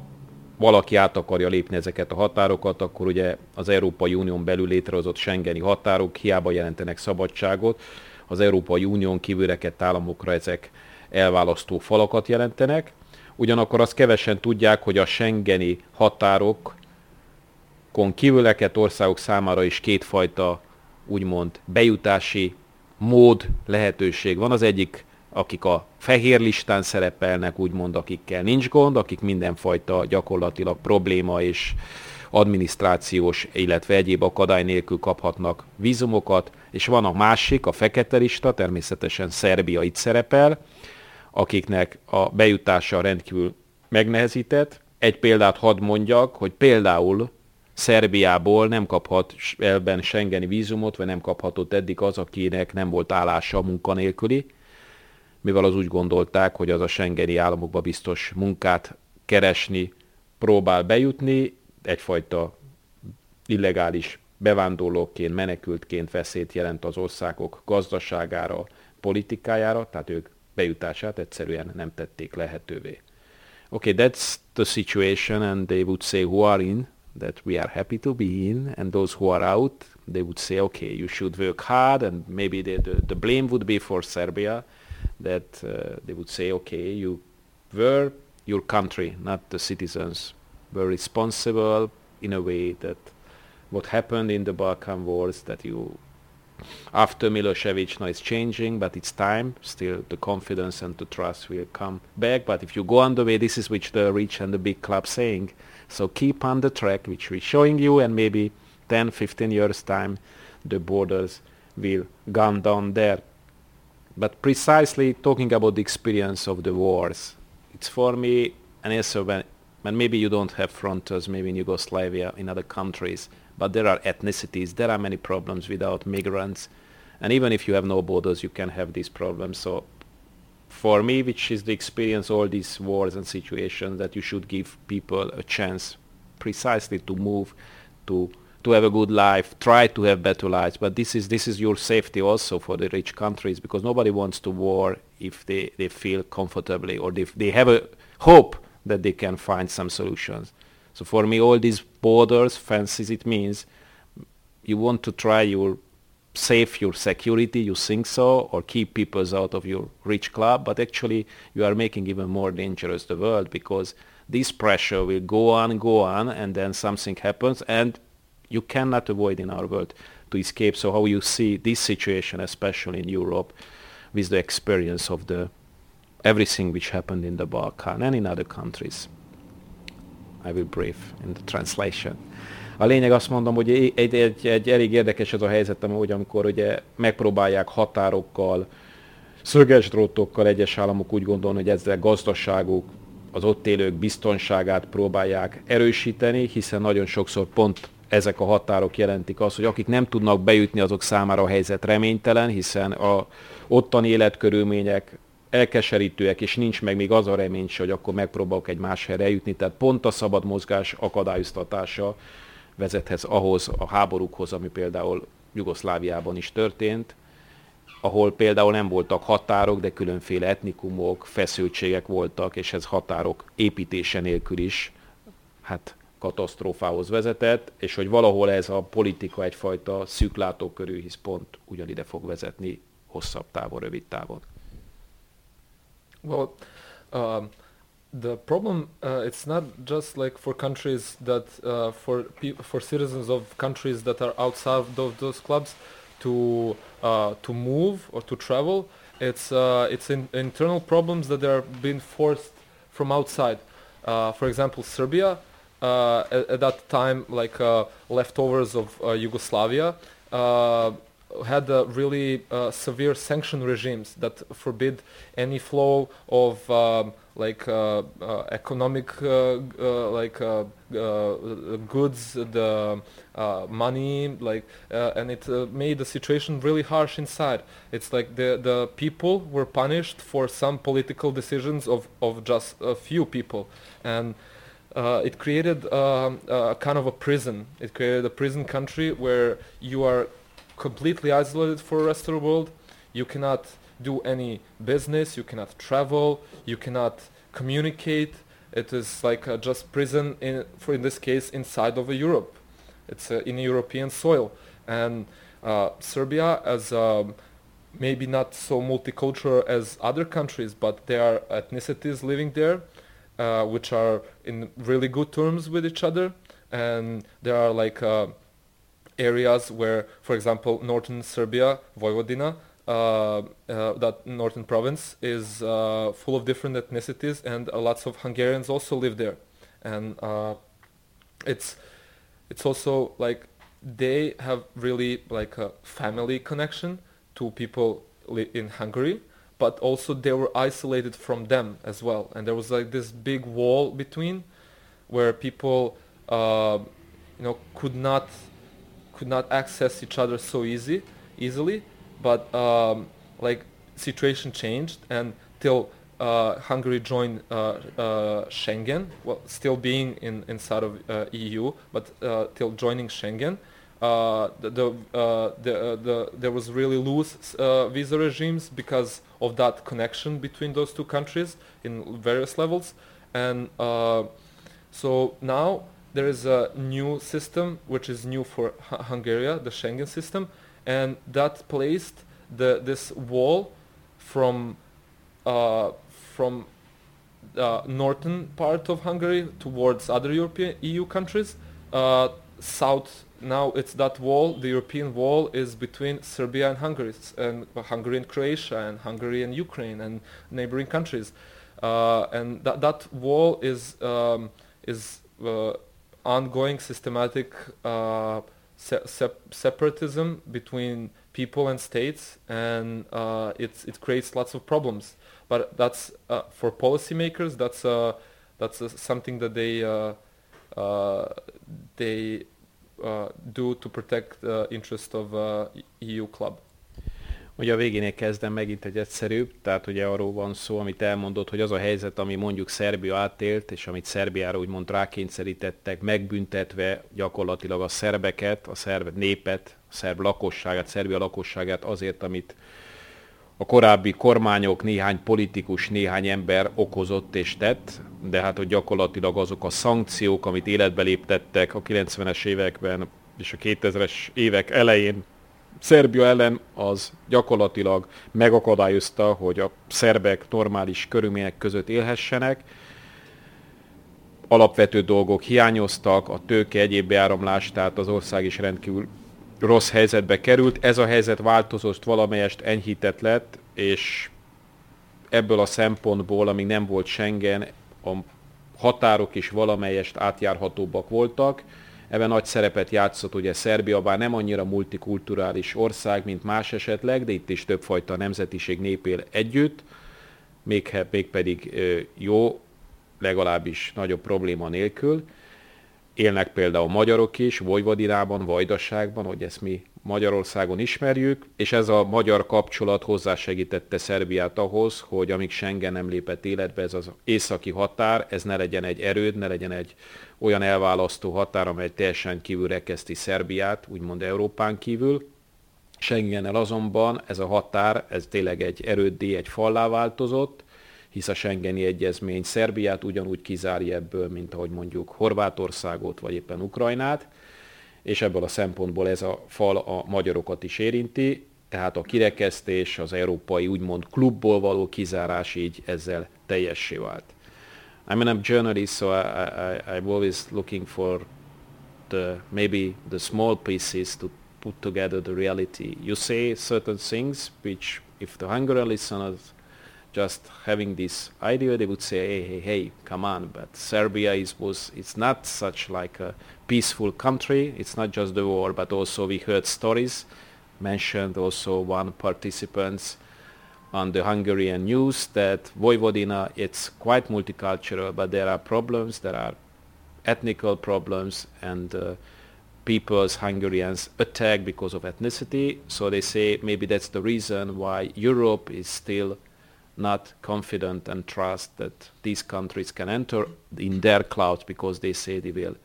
valaki át akarja lépni ezeket a határokat, akkor ugye az Európai Unión belül létrehozott Schengeni határok hiába jelentenek szabadságot, az Európai Unión kívülreket államokra ezek elválasztó falakat jelentenek. Ugyanakkor azt kevesen tudják, hogy a Schengeni határok kon kívüleket országok számára is kétfajta úgymond bejutási mód, lehetőség van. Az egyik, akik a fehér listán szerepelnek, úgymond akikkel nincs gond, akik mindenfajta gyakorlatilag probléma és adminisztrációs, illetve egyéb akadály nélkül kaphatnak vízumokat, és van a másik, a fekete lista, természetesen Szerbia itt szerepel, akiknek a bejutása rendkívül megnehezített. Egy példát hadd mondjak, hogy például Szerbiából nem kaphat elben Schengeni vízumot, vagy nem kaphatott eddig az, akinek nem volt állása munkanélküli, mivel az úgy gondolták, hogy az a Schengeni államokba biztos munkát keresni próbál bejutni, egyfajta illegális bevándorlóként, menekültként veszélyt jelent az országok gazdaságára, politikájára, tehát ők bejutását egyszerűen nem tették lehetővé. Okay, that's the situation and they would say who are in that we are happy to be in, and those who are out, they would say, okay, you should work hard, and maybe the, the, the blame would be for Serbia, that uh, they would say, okay, you were your country, not the citizens, were responsible in a way that what happened in the Balkan wars, that you, after Milosevic, now it's changing, but it's time, still the confidence and the trust will come back, but if you go on the way, this is which the rich and the big clubs saying, so keep on the track which we're showing you and maybe 10, 15 years time the borders will gone down there. But precisely talking about the experience of the wars, it's for me an answer when, when maybe you don't have frontiers, maybe in Yugoslavia, in other countries, but there are ethnicities, there are many problems without migrants. And even if you have no borders, you can have these problems. So for me, which is the experience all these wars and situations, that you should give people a chance precisely to move, to to have a good life, try to have better lives. But this is this is your safety also for the rich countries because nobody wants to war if they, they feel comfortably or they, they have a hope that they can find some solutions. So for me, all these borders, fences, it means you want to try your save your security, you think so, or keep people out of your rich club, but actually you are making even more dangerous the world because this pressure will go on, go on, and then something happens, and you cannot avoid in our world to escape. So how you see this situation, especially in Europe, with the experience of the everything which happened in the Balkan and in other countries. I will brief in the translation. A lényeg azt mondom, hogy egy, egy, egy, elég érdekes ez a helyzetem, hogy amikor ugye megpróbálják határokkal, szöges drótokkal egyes államok úgy gondolni, hogy ezzel gazdaságuk, az ott élők biztonságát próbálják erősíteni, hiszen nagyon sokszor pont ezek a határok jelentik azt, hogy akik nem tudnak bejutni, azok számára a helyzet reménytelen, hiszen a ottani életkörülmények elkeserítőek, és nincs meg még az a remény hogy akkor megpróbálok egy más helyre eljutni, tehát pont a szabad mozgás akadályoztatása vezethez ahhoz a háborúkhoz, ami például Jugoszláviában is történt, ahol például nem voltak határok, de különféle etnikumok, feszültségek voltak, és ez határok építése nélkül is hát katasztrófához vezetett, és hogy valahol ez a politika egyfajta szűklátókörű, hisz pont ugyanide fog vezetni hosszabb távon, rövid távon. Well, um, the problem uh, it's not just like for countries that uh, for for citizens of countries that are outside of those clubs to uh, to move or to travel. It's uh, it's in internal problems that are being forced from outside. Uh, for example, Serbia uh, at, at, that time, like leftovers of Yugoslavia, had really severe sanction regimes that forbid any flow of um, like uh, uh, economic uh, like goods, the money, like, and it made the situation really harsh inside. It's like the the people were punished for some political decisions of of just a few people, and. Uh, it created um, a kind of a prison. It created a prison country where you are completely isolated for the rest of the world. You cannot do any business, you cannot travel, you cannot communicate. It is like just prison, in, for in this case, inside of Europe. It's uh, in European soil. And uh, Serbia, as um, maybe not so multicultural as other countries, but there are ethnicities living there, uh, which are in really good terms with each other. And there are like uh, areas where, for example, northern Serbia, Vojvodina, uh, uh, that northern province is uh, full of different ethnicities and lots of Hungarians also live there. And it's it's also like they have really like a family connection to people li- in Hungary, but also they were isolated from them as well. And there was like this big wall between where people, uh, you know, could not could not access each other so easy easily but um, like situation changed and till uh, Hungary joined uh, uh, Schengen, well, still being in inside of uh, EU, but uh, till joining Schengen, uh, the, the, the, the, there was really loose visa regimes because of that connection between those two countries in various levels, and so now there is a new system which is new for H- Hungary, the Schengen system, and that placed the this wall from uh, from uh, northern part of Hungary towards other European EU countries. Uh, south now it's that wall. The European wall is between Serbia and Hungary, and Hungary and Croatia, and Hungary and Ukraine, and neighboring countries. Uh, and that that wall is um, is uh, ongoing systematic uh, se- separatism between people and states, and uh, it creates lots of problems. But that's uh, for policymakers. That's uh, that's uh, something that they uh, they do to protect the interest of EU club. Ugye a végénél kezdem megint egy egyszerűbb, tehát ugye arról van szó, amit elmondott, hogy az a helyzet, ami mondjuk Szerbia átélt, és amit Szerbiára úgymond rákényszerítettek, megbüntetve gyakorlatilag a szerbeket, a szerb népet, a szerb lakosságát, Szerbia lakosságát azért, amit a korábbi kormányok, néhány politikus, néhány ember okozott és tett, de hát hogy gyakorlatilag azok a szankciók, amit életbe léptettek a 90-es években és a 2000-es évek elején Szerbia ellen az gyakorlatilag megakadályozta, hogy a szerbek normális körülmények között élhessenek. Alapvető dolgok hiányoztak, a tőke egyéb beáramlás, tehát az ország is rendkívül rossz helyzetbe került. Ez a helyzet változott, valamelyest enyhített lett, és ebből a szempontból, amíg nem volt Schengen, a határok is valamelyest átjárhatóbbak voltak, Ebben nagy szerepet játszott ugye Szerbia, bár nem annyira multikulturális ország, mint más esetleg, de itt is többfajta nemzetiség népél együtt, még, mégpedig jó, legalábbis nagyobb probléma nélkül. Élnek például magyarok is, Vojvodinában, Vajdaságban, hogy ezt mi Magyarországon ismerjük, és ez a magyar kapcsolat hozzásegítette Szerbiát ahhoz, hogy amíg Schengen nem lépett életbe, ez az északi határ, ez ne legyen egy erőd, ne legyen egy olyan elválasztó határ, amely teljesen kívül rekeszti Szerbiát, úgymond Európán kívül. Schengennel azonban ez a határ, ez tényleg egy erőddé, egy fallá változott, hisz a Schengeni Egyezmény Szerbiát ugyanúgy kizárja ebből, mint ahogy mondjuk Horvátországot, vagy éppen Ukrajnát, és ebből a szempontból ez a fal a magyarokat is érinti, tehát a kirekesztés, az európai úgymond klubból való kizárás így ezzel teljessé vált. I mean, I'm journalist, so I, I, I'm always looking for the, maybe the small pieces to put together the reality. You say certain things which, if the Hungarian listeners just having this idea, they would say, hey, hey, hey, come on, but Serbia is, was, it's not such like a peaceful country. It's not just the war, but also we heard stories, mentioned also one participants on the Hungarian news that Vojvodina, it's quite multicultural, but there are problems, there are ethnical problems, and uh, people's Hungarians attack because of ethnicity. So they say maybe that's the reason why Europe is still not confident and trust that these countries can enter in their clouds because they say they will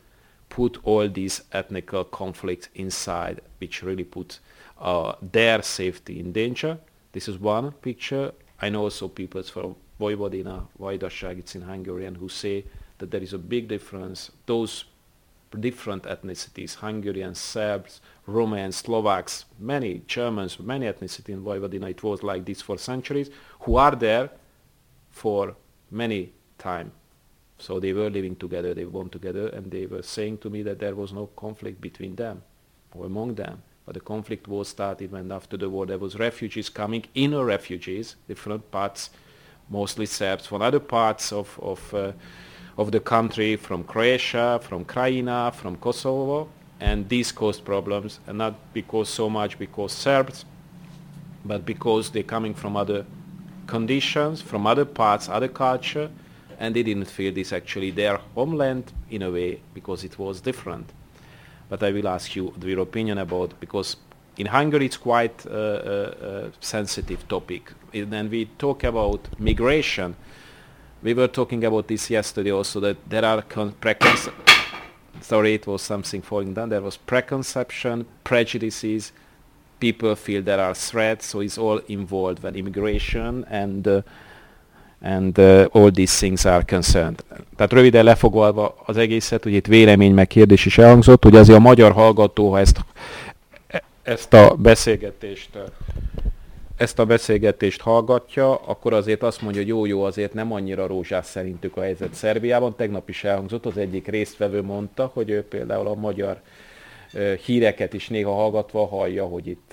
put all these ethnical conflicts inside, which really put uh, their safety in danger. This is one picture. I know also people from Vojvodina, Vajdaság, it's in Hungarian, who say that there is a big difference. Those different ethnicities, Hungarians, Serbs, Romans, Slovaks, many Germans, many ethnicity in Vojvodina, it was like this for centuries, who are there for many time. So they were living together, they were born together, and they were saying to me that there was no conflict between them or among them. But the conflict was started when after the war there was refugees coming, inner refugees, different parts, mostly Serbs, from other parts of, of uh, of the country from Croatia, from Krajina, from Kosovo, and these caused problems, and not because so much because Serbs, but because they're coming from other conditions, from other parts, other culture, and they didn't feel this actually their homeland in a way because it was different. But I will ask you your opinion about because in Hungary it's quite a, a, a sensitive topic. Then we talk about migration we were talking about this yesterday also that there are preconceptions. Sorry, it was something falling down. There was preconception, prejudices. People feel there are threats, so it's all involved when immigration and uh, and uh, all these things are concerned. Tehát röviden lefoglalva az egészet, hogy itt vélemény meg kérdés is elhangzott, hogy azért a magyar hallgató, ha ezt, ezt a beszélgetést ezt a beszélgetést hallgatja, akkor azért azt mondja, hogy jó-jó, azért nem annyira rózsás szerintük a helyzet Szerbiában. Tegnap is elhangzott, az egyik résztvevő mondta, hogy ő például a magyar híreket is néha hallgatva hallja, hogy itt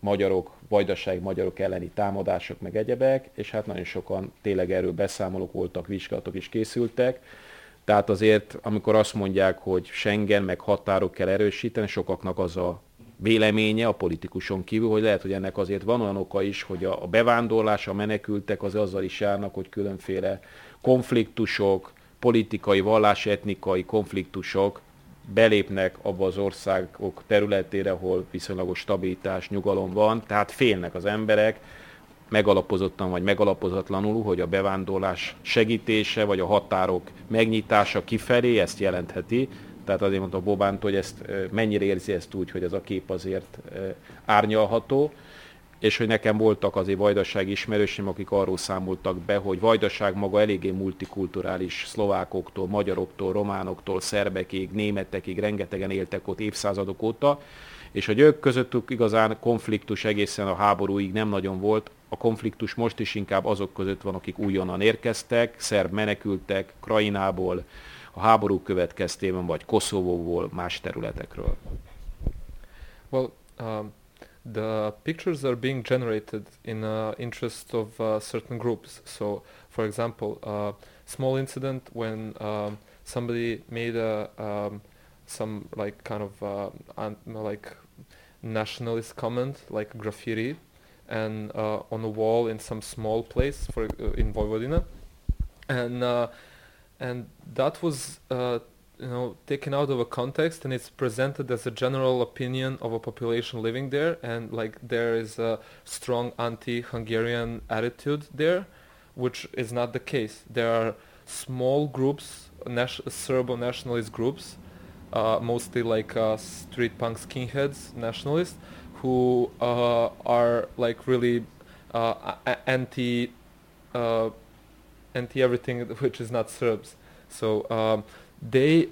magyarok, vajdaság magyarok elleni támadások, meg egyebek, és hát nagyon sokan tényleg erről beszámolók voltak, vizsgálatok is készültek. Tehát azért, amikor azt mondják, hogy Schengen meg határok kell erősíteni, sokaknak az a véleménye a politikuson kívül, hogy lehet, hogy ennek azért van olyan oka is, hogy a, bevándorlás, a menekültek az azzal is járnak, hogy különféle konfliktusok, politikai, vallási, etnikai konfliktusok belépnek abba az országok területére, ahol viszonylagos stabilitás, nyugalom van, tehát félnek az emberek, megalapozottan vagy megalapozatlanul, hogy a bevándorlás segítése, vagy a határok megnyitása kifelé ezt jelentheti, tehát azért mondta Bobánt, hogy ezt mennyire érzi ezt úgy, hogy ez a kép azért árnyalható, és hogy nekem voltak azért vajdaság ismerőseim, akik arról számoltak be, hogy vajdaság maga eléggé multikulturális szlovákoktól, magyaroktól, románoktól, szerbekig, németekig, rengetegen éltek ott évszázadok óta, és hogy ők közöttük igazán konfliktus egészen a háborúig nem nagyon volt, a konfliktus most is inkább azok között van, akik újonnan érkeztek, szerb menekültek, Krainából, a háború következtében, vagy Koszovóból, más területekről? Well, um, the pictures are being generated in uh, interest of uh, certain groups. So, for example, a uh, small incident when um, somebody made a um, some like kind of uh, like nationalist comment, like graffiti, and uh, on a wall in some small place for uh, in Vojvodina, and and that was you know taken out of a context and it's presented as a general opinion of a population living there and like there is a strong anti-Hungarian attitude there which is not the case there are small groups Serbo nationalist groups uh, mostly like uh, street punk skinheads nationalists who uh, are like really uh, anti uh, anti everything which is not Serbs. So um, they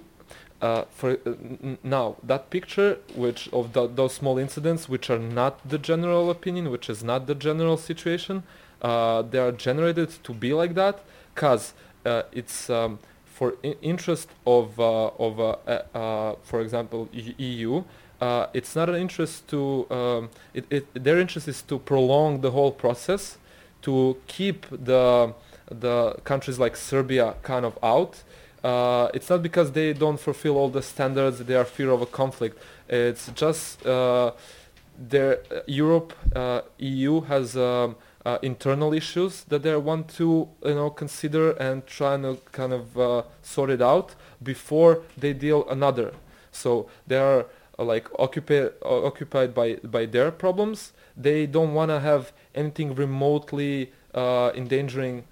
uh, for uh, now that picture which of the, those small incidents which are not the general opinion which is not the general situation uh, they are generated to be like that because uh, it's um, for interest of uh, of uh, for example e EU it's not an interest to um, it, it, their interest is to prolong the whole process to keep the the countries like Serbia kind of out uh, it's not because they don't fulfill all the standards, they are fear of a conflict. It's just uh, their uh, Europe, uh, EU has um, uh, internal issues that they want to you know consider and try to kind of uh, sort it out before they deal another. So they are like occupied occupied by by their problems. They don't want to have anything remotely endangering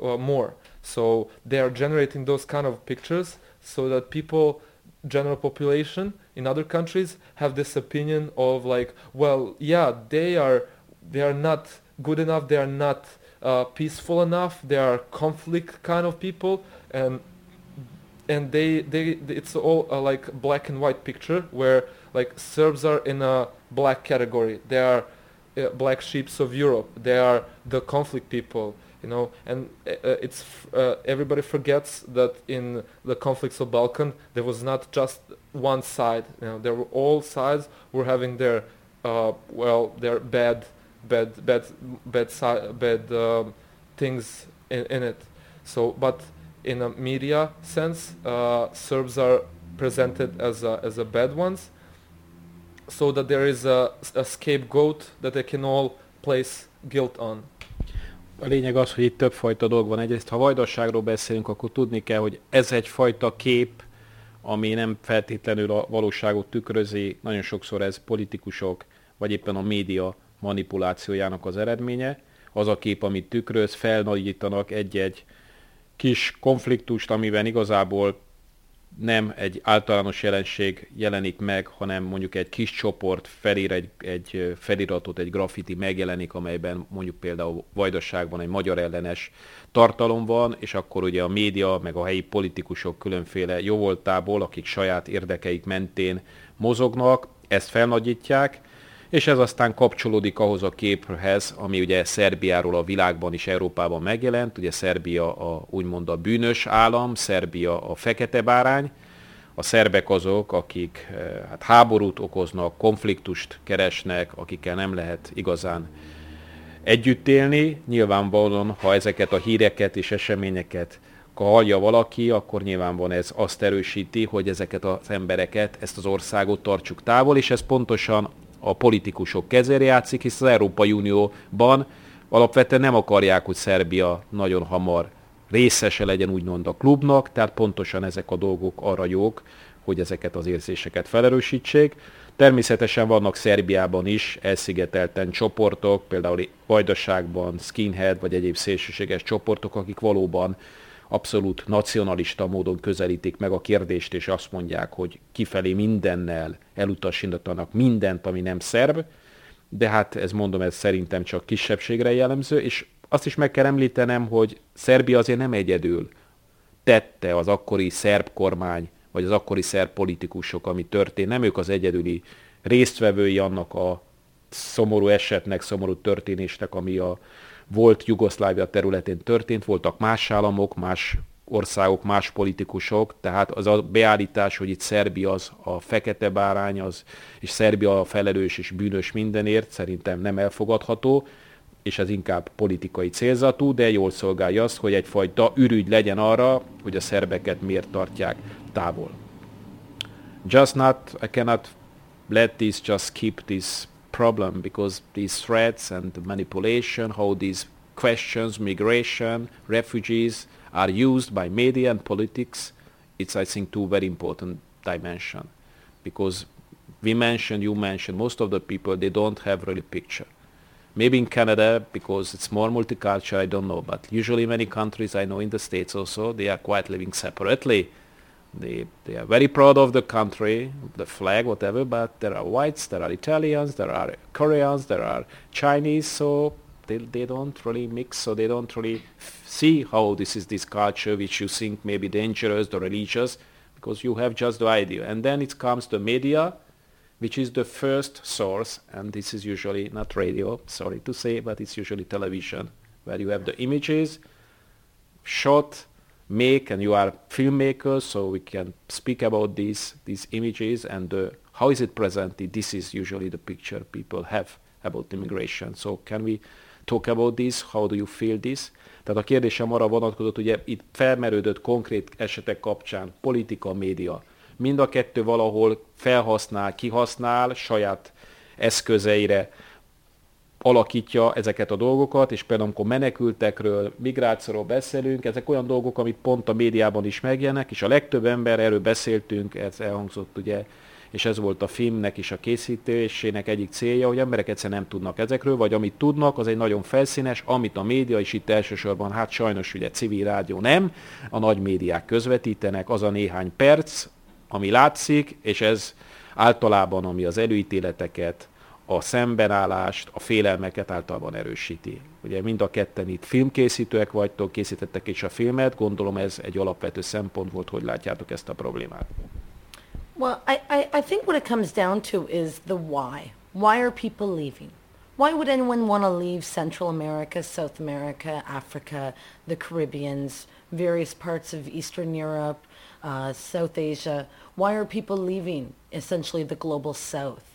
more. So they are generating those kind of pictures so that people, general population in other countries have this opinion of like, well, yeah, they are they are not good enough, they are not uh, peaceful enough, they are conflict kind of people, and and they they it's all a like black and white picture where like Serbs are in a black category, they are uh, black sheeps of Europe, they are the conflict people you know and uh, uh it's uh, everybody forgets that in the conflicts of balkan there was not just one side you know there were all sides were having their uh, well their bad bad bad bad si- bad um, things in, in, it. So but in a media sense uh, serbs are presented as a, as a bad ones so that there is a, a scapegoat that they can all place guilt on A lényeg az, hogy itt többfajta dolog van. Egyrészt, ha vajdaságról beszélünk, akkor tudni kell, hogy ez egyfajta kép, ami nem feltétlenül a valóságot tükrözi, nagyon sokszor ez politikusok, vagy éppen a média manipulációjának az eredménye. Az a kép, amit tükröz, felnagyítanak egy-egy kis konfliktust, amiben igazából nem egy általános jelenség jelenik meg, hanem mondjuk egy kis csoport felír egy, egy feliratot, egy graffiti megjelenik, amelyben mondjuk például Vajdaságban egy magyar ellenes tartalom van, és akkor ugye a média, meg a helyi politikusok különféle jóvoltából, akik saját érdekeik mentén mozognak, ezt felnagyítják, és ez aztán kapcsolódik ahhoz a képhez, ami ugye Szerbiáról a világban és Európában megjelent, ugye Szerbia a, úgymond a bűnös állam, Szerbia a fekete bárány, a szerbek azok, akik eh, hát háborút okoznak, konfliktust keresnek, akikkel nem lehet igazán együtt élni. Nyilvánvalóan, ha ezeket a híreket és eseményeket hallja valaki, akkor nyilvánvalóan ez azt erősíti, hogy ezeket az embereket, ezt az országot tartsuk távol, és ez pontosan a politikusok kezére játszik, hisz az Európai Unióban alapvetően nem akarják, hogy Szerbia nagyon hamar részese legyen úgymond a klubnak, tehát pontosan ezek a dolgok arra jók, hogy ezeket az érzéseket felerősítsék. Természetesen vannak Szerbiában is elszigetelten csoportok, például Vajdaságban, Skinhead vagy egyéb szélsőséges csoportok, akik valóban abszolút nacionalista módon közelítik meg a kérdést, és azt mondják, hogy kifelé mindennel elutasítanak mindent, ami nem szerb, de hát ez mondom, ez szerintem csak kisebbségre jellemző, és azt is meg kell említenem, hogy Szerbia azért nem egyedül tette az akkori szerb kormány, vagy az akkori szerb politikusok, ami történt. Nem ők az egyedüli résztvevői annak a szomorú esetnek, szomorú történésnek, ami a volt Jugoszlávia területén történt, voltak más államok, más országok, más politikusok, tehát az a beállítás, hogy itt Szerbia az a fekete bárány, az, és Szerbia a felelős és bűnös mindenért, szerintem nem elfogadható, és ez inkább politikai célzatú, de jól szolgálja azt, hogy egyfajta ürügy legyen arra, hogy a szerbeket miért tartják távol. Just not, I cannot let this just keep this problem because these threats and the manipulation, how these questions, migration, refugees are used by media and politics, it's I think two very important dimension because we mentioned, you mentioned, most of the people, they don't have really picture. Maybe in Canada, because it's more multicultural, I don't know, but usually many countries, I know in the States also, they are quite living separately they, they are very proud of the country, the flag, whatever, but there are whites, there are Italians, there are Koreans, there are Chinese, so they, they don't really mix, so they don't really see how this is this culture which you think may be dangerous, the religious, because you have just the idea. And then it comes the media, which is the first source, and this is usually not radio, sorry to say, but it's usually television, where you have the images shot, make, and you are filmmakers, so we can speak about these, these images and uh, how is it presented. This is usually the picture people have about immigration. So can we talk about this? How do you feel this? Tehát a kérdésem arra vonatkozott, ugye itt felmerődött konkrét esetek kapcsán politika, média. Mind a kettő valahol felhasznál, kihasznál saját eszközeire, alakítja ezeket a dolgokat, és például amikor menekültekről, migrációról beszélünk, ezek olyan dolgok, amit pont a médiában is megjelennek, és a legtöbb ember, erről beszéltünk, ez elhangzott ugye és ez volt a filmnek is a készítésének egyik célja, hogy emberek egyszer nem tudnak ezekről, vagy amit tudnak, az egy nagyon felszínes, amit a média is itt elsősorban, hát sajnos ugye civil rádió nem, a nagy médiák közvetítenek, az a néhány perc, ami látszik, és ez általában, ami az előítéleteket, a szembenállást, a félelmeket általában erősíti. Ugye mind a ketten itt filmkészítőek vagytok, készítettek is a filmet, gondolom ez egy alapvető szempont volt, hogy látjátok ezt a problémát. Well, I, I, I think what it comes down to is the why. Why are people leaving? Why would anyone want to leave Central America, South America, Africa, the Caribbeans, various parts of Eastern Europe, uh, South Asia? Why are people leaving essentially the global South?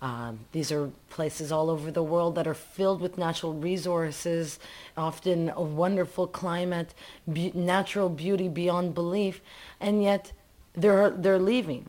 Um, these are places all over the world that are filled with natural resources, often a wonderful climate, be- natural beauty beyond belief, and yet they're, they're leaving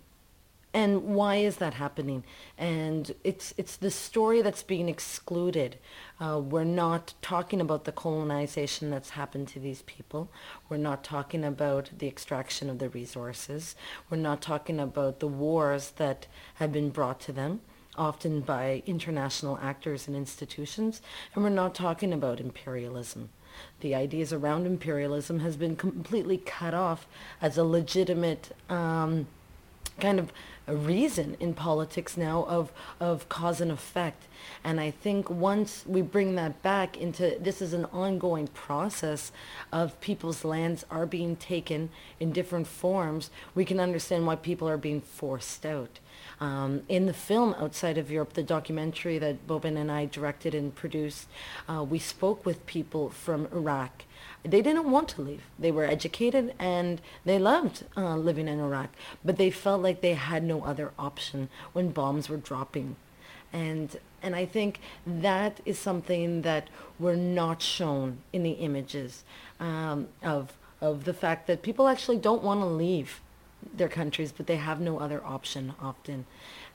and why is that happening? And it's it's the story that's being excluded. Uh, we're not talking about the colonization that's happened to these people. We're not talking about the extraction of the resources. We're not talking about the wars that have been brought to them, often by international actors and institutions. And we're not talking about imperialism. The ideas around imperialism has been completely cut off as a legitimate um, kind of a reason in politics now of, of cause and effect. And I think once we bring that back into this is an ongoing process of people's lands are being taken in different forms, we can understand why people are being forced out. Um, in the film Outside of Europe, the documentary that Bobin and I directed and produced, uh, we spoke with people from Iraq they didn't want to leave. They were educated and they loved uh, living in Iraq, but they felt like they had no other option when bombs were dropping. And and I think that is something that we're not shown in the images um, of of the fact that people actually don't want to leave their countries, but they have no other option often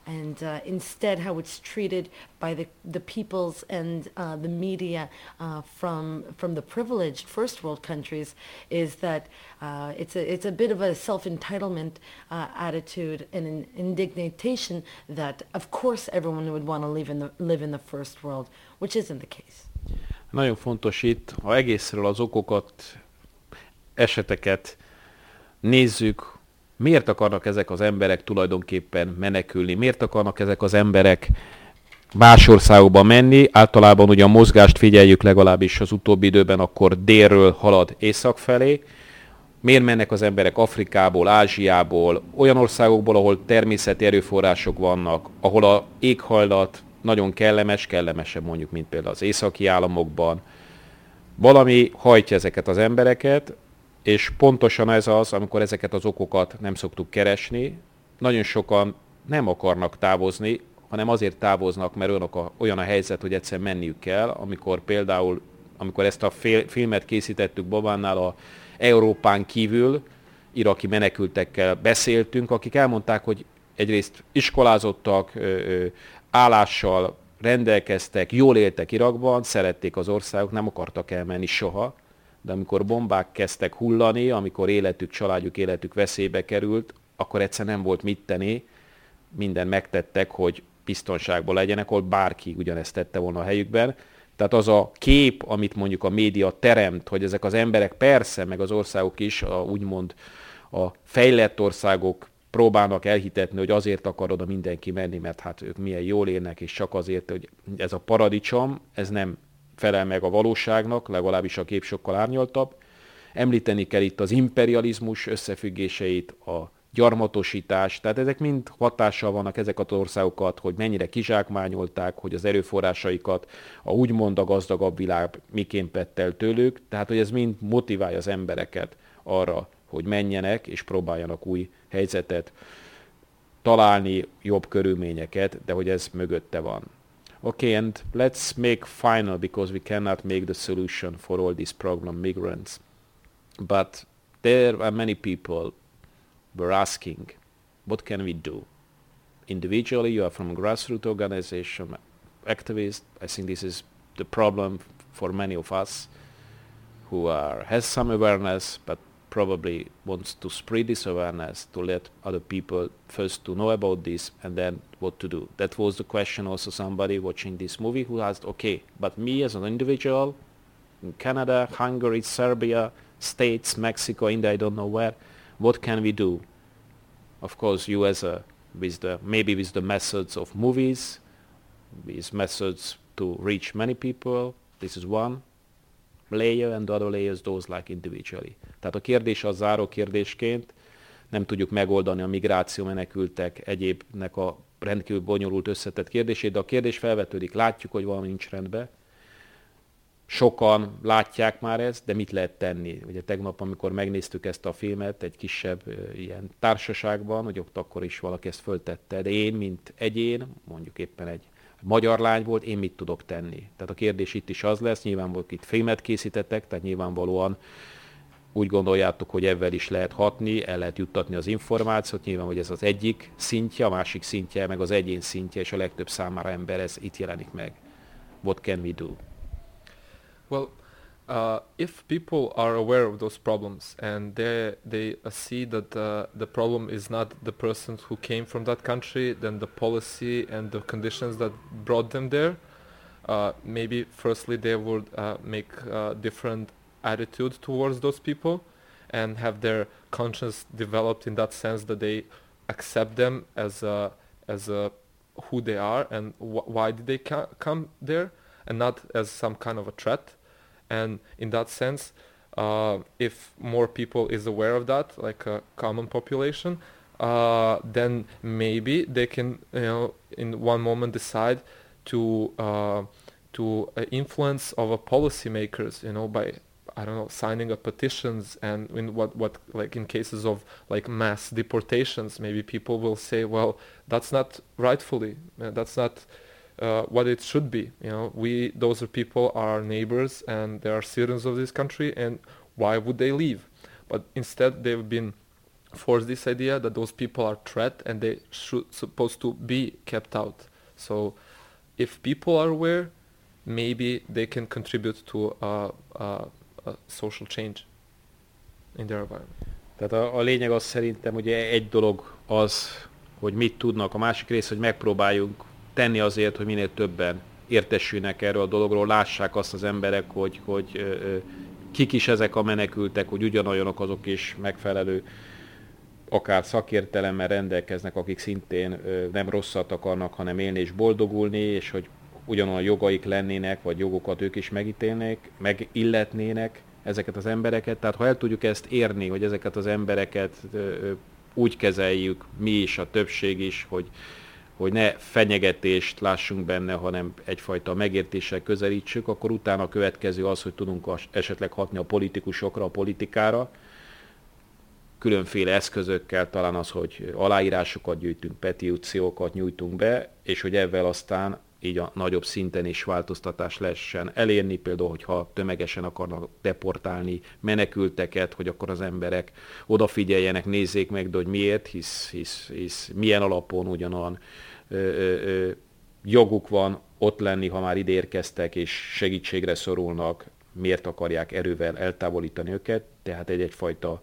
and uh, instead how it's treated by the, the peoples and uh, the media uh, from, from the privileged first world countries is that uh, it's, a, it's a bit of a self-entitlement uh, attitude and an indignation that of course everyone would want to live in, the, live in the first world, which isn't the case. Nagyon fontos itt, ha egészről az okokat, eseteket nézzük, miért akarnak ezek az emberek tulajdonképpen menekülni, miért akarnak ezek az emberek más országokba menni. Általában ugye a mozgást figyeljük legalábbis az utóbbi időben, akkor délről halad észak felé. Miért mennek az emberek Afrikából, Ázsiából, olyan országokból, ahol természeti erőforrások vannak, ahol a éghajlat nagyon kellemes, kellemesebb mondjuk, mint például az északi államokban. Valami hajtja ezeket az embereket, és pontosan ez az, amikor ezeket az okokat nem szoktuk keresni, nagyon sokan nem akarnak távozni, hanem azért távoznak, mert olyan a, olyan a helyzet, hogy egyszer menniük kell, amikor például, amikor ezt a fél, filmet készítettük Babánnál a Európán kívül, iraki menekültekkel beszéltünk, akik elmondták, hogy egyrészt iskolázottak, állással rendelkeztek, jól éltek Irakban, szerették az országok, nem akartak elmenni soha, de amikor bombák kezdtek hullani, amikor életük, családjuk életük veszélybe került, akkor egyszer nem volt mit tenni, minden megtettek, hogy biztonságban legyenek, ahol bárki ugyanezt tette volna a helyükben. Tehát az a kép, amit mondjuk a média teremt, hogy ezek az emberek persze, meg az országok is, a, úgymond a fejlett országok próbálnak elhitetni, hogy azért akar oda mindenki menni, mert hát ők milyen jól élnek, és csak azért, hogy ez a paradicsom, ez nem felel meg a valóságnak, legalábbis a kép sokkal árnyaltabb. Említeni kell itt az imperializmus összefüggéseit, a gyarmatosítás, tehát ezek mind hatással vannak ezek az országokat, hogy mennyire kizsákmányolták, hogy az erőforrásaikat a úgymond a gazdagabb világ miként vett el tőlük, tehát hogy ez mind motiválja az embereket arra, hogy menjenek és próbáljanak új helyzetet találni, jobb körülményeket, de hogy ez mögötte van. Okay, and let's make final because we cannot make the solution for all these problem migrants. But there are many people were asking, what can we do? Individually, you are from a grassroots organization, activist. I think this is the problem for many of us who are has some awareness, but probably wants to spread this awareness to let other people first to know about this and then what to do. That was the question also somebody watching this movie who asked, okay, but me as an individual in Canada, Hungary, Serbia, States, Mexico, India, I don't know where, what can we do? Of course, you as a with the maybe with the methods of movies, with methods to reach many people. This is one layer, and the other layers those like individually. Tehát a kérdés az záró kérdésként nem tudjuk megoldani a migráció menekültek egyébnek a rendkívül bonyolult összetett kérdését, de a kérdés felvetődik, látjuk, hogy valami nincs rendben, sokan látják már ezt, de mit lehet tenni? Ugye tegnap, amikor megnéztük ezt a filmet egy kisebb ilyen társaságban, hogy ott akkor is valaki ezt föltette, de én, mint egyén, mondjuk éppen egy magyar lány volt, én mit tudok tenni? Tehát a kérdés itt is az lesz, nyilvánvalóan itt filmet készítettek, tehát nyilvánvalóan úgy gondoljátok, hogy ebben is lehet hatni, el lehet juttatni az információt, nyilván, hogy ez az egyik szintje, a másik szintje, meg az egyén szintje, és a legtöbb számára ember ez itt jelenik meg. What can we do? Well, uh, if people are aware of those problems and they they uh, see that uh, the problem is not the person who came from that country, then the policy and the conditions that brought them there, uh, maybe firstly they would uh, make different attitude towards those people and have their conscience developed in that sense that they accept them as a, as a, who they are and wh- why did they ca- come there and not as some kind of a threat. And in that sense, uh, if more people is aware of that, like a common population, uh, then maybe they can, you know, in one moment decide to uh, to uh, influence our policymakers, you know, by I don't know, signing of petitions and in what, what like in cases of like mass deportations, maybe people will say, well, that's not rightfully, uh, that's not uh, what it should be. You know, we those are people are neighbors and they are citizens of this country, and why would they leave? But instead, they've been forced this idea that those people are threat and they should supposed to be kept out. So, if people are aware, maybe they can contribute to a, a, a social change in their environment. Tehát a, a lényeg az szerintem, ugye egy dolog az, hogy mit tudnak, a másik rész, hogy megpróbáljunk tenni azért, hogy minél többen értesülnek erről a dologról, lássák azt az emberek, hogy, hogy kik is ezek a menekültek, hogy ugyanolyanok azok is megfelelő akár szakértelemmel rendelkeznek, akik szintén nem rosszat akarnak, hanem élni és boldogulni, és hogy ugyanolyan jogaik lennének, vagy jogokat ők is megítélnék, megilletnének ezeket az embereket. Tehát ha el tudjuk ezt érni, hogy ezeket az embereket úgy kezeljük, mi is, a többség is, hogy hogy ne fenyegetést lássunk benne, hanem egyfajta megértéssel közelítsük, akkor utána a következő az, hogy tudunk esetleg hatni a politikusokra, a politikára, különféle eszközökkel, talán az, hogy aláírásokat gyűjtünk, petíciókat nyújtunk be, és hogy ezzel aztán így a nagyobb szinten is változtatás lehessen elérni, például, hogyha tömegesen akarnak deportálni menekülteket, hogy akkor az emberek odafigyeljenek, nézzék meg, de hogy miért, hisz, hisz, hisz milyen alapon ugyanolyan ö, ö, ö, joguk van ott lenni, ha már ide érkeztek és segítségre szorulnak, miért akarják erővel eltávolítani őket, tehát egy egyfajta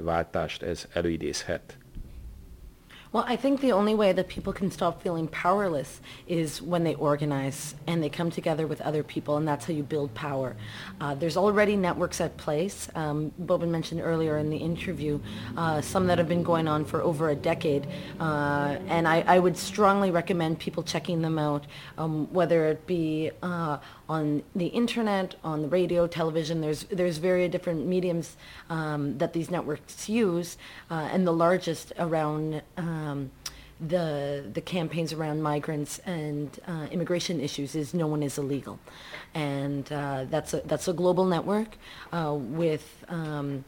váltást ez előidézhet. Well, I think the only way that people can stop feeling powerless is when they organize and they come together with other people, and that's how you build power. Uh, there's already networks at place. Um, Bobin mentioned earlier in the interview uh, some that have been going on for over a decade, uh, and I, I, would strongly recommend people checking them out, um, whether it be uh, on the internet, on the radio, television. There's there's very different mediums um, that these networks use, uh, and the largest around um, the the campaigns around migrants and uh, immigration issues is no one is illegal, and uh, that's a that's a global network uh, with. Um,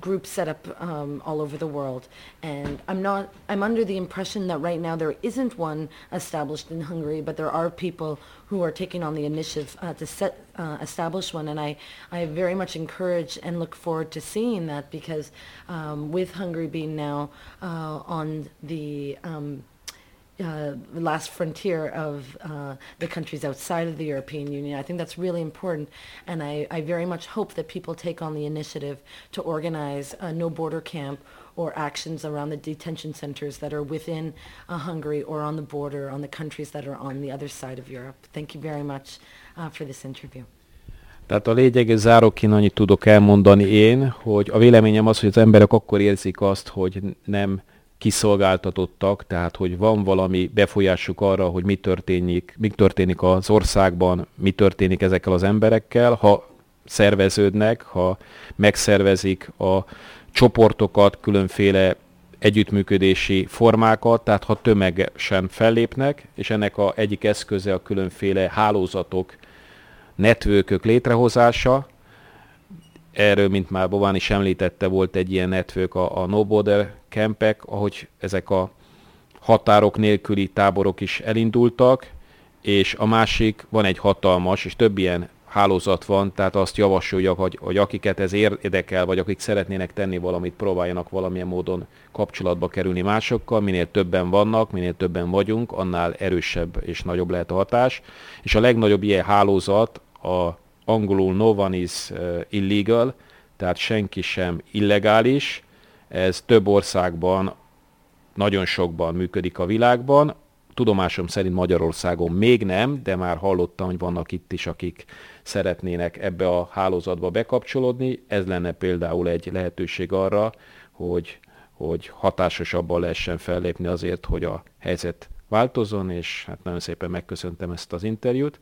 groups set up um, all over the world. And I'm not, I'm under the impression that right now there isn't one established in Hungary, but there are people who are taking on the initiative uh, to set, uh, establish one. And I, I very much encourage and look forward to seeing that because um, with Hungary being now uh, on the um, uh, last frontier of uh, the countries outside of the European Union. I think that's really important, and I, I very much hope that people take on the initiative to organize a no border camp or actions around the detention centers that are within uh, Hungary or on the border on the countries that are on the other side of Europe. Thank you very much uh, for this interview. Tehát a lényeg, és záróként annyit tudok elmondani én, hogy a véleményem az, hogy az emberek akkor érzik azt, hogy nem kiszolgáltatottak, tehát hogy van valami befolyásuk arra, hogy mi történik, mi történik az országban, mi történik ezekkel az emberekkel, ha szerveződnek, ha megszervezik a csoportokat, különféle együttműködési formákat, tehát ha tömegesen fellépnek, és ennek a egyik eszköze a különféle hálózatok, netvőkök létrehozása, erről, mint már Bován is említette, volt egy ilyen network, a, a No Border Campek, ahogy ezek a határok nélküli táborok is elindultak, és a másik, van egy hatalmas, és több ilyen hálózat van, tehát azt javasolja, hogy, hogy akiket ez érdekel, vagy akik szeretnének tenni valamit, próbáljanak valamilyen módon kapcsolatba kerülni másokkal, minél többen vannak, minél többen vagyunk, annál erősebb és nagyobb lehet a hatás. És a legnagyobb ilyen hálózat a angolul no one is uh, illegal, tehát senki sem illegális. Ez több országban, nagyon sokban működik a világban. Tudomásom szerint Magyarországon még nem, de már hallottam, hogy vannak itt is, akik szeretnének ebbe a hálózatba bekapcsolódni. Ez lenne például egy lehetőség arra, hogy, hogy hatásosabban lehessen fellépni azért, hogy a helyzet változzon, és hát nagyon szépen megköszöntem ezt az interjút.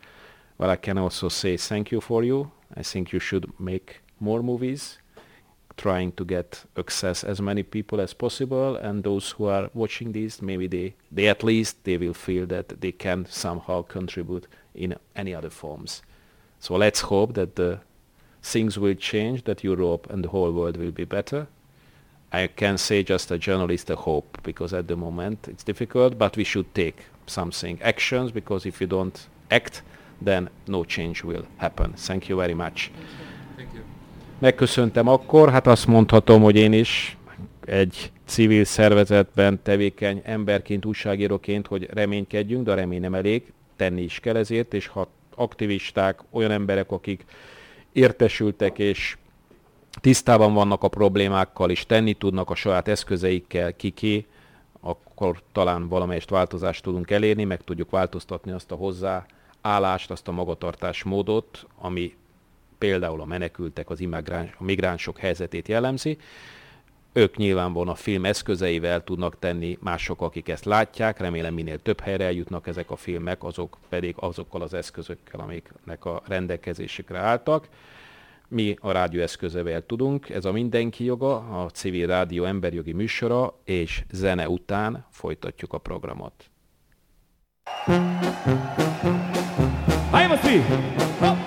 But I can also say thank you for you. I think you should make more movies, trying to get access as many people as possible. And those who are watching this maybe they, they at least they will feel that they can somehow contribute in any other forms. So let's hope that the things will change, that Europe and the whole world will be better. I can say just a journalist a hope because at the moment it's difficult, but we should take something actions because if you don't act, then no change will happen. Thank you very much. Thank you. Megköszöntem akkor, hát azt mondhatom, hogy én is egy civil szervezetben tevékeny emberként, újságíróként, hogy reménykedjünk, de a remény nem elég, tenni is kell ezért, és ha aktivisták, olyan emberek, akik értesültek és tisztában vannak a problémákkal, és tenni tudnak a saját eszközeikkel kiké, akkor talán valamelyest változást tudunk elérni, meg tudjuk változtatni azt a hozzá állást, azt a magatartás módot, ami például a menekültek, az immigráns, a migránsok helyzetét jellemzi. Ők nyilvánvalóan a film eszközeivel tudnak tenni mások, akik ezt látják, remélem minél több helyre eljutnak ezek a filmek, azok pedig azokkal az eszközökkel, amiknek a rendelkezésükre álltak. Mi a rádió eszközével tudunk, ez a mindenki joga, a civil rádió emberjogi műsora, és zene után folytatjuk a programot. Aí, mocinho.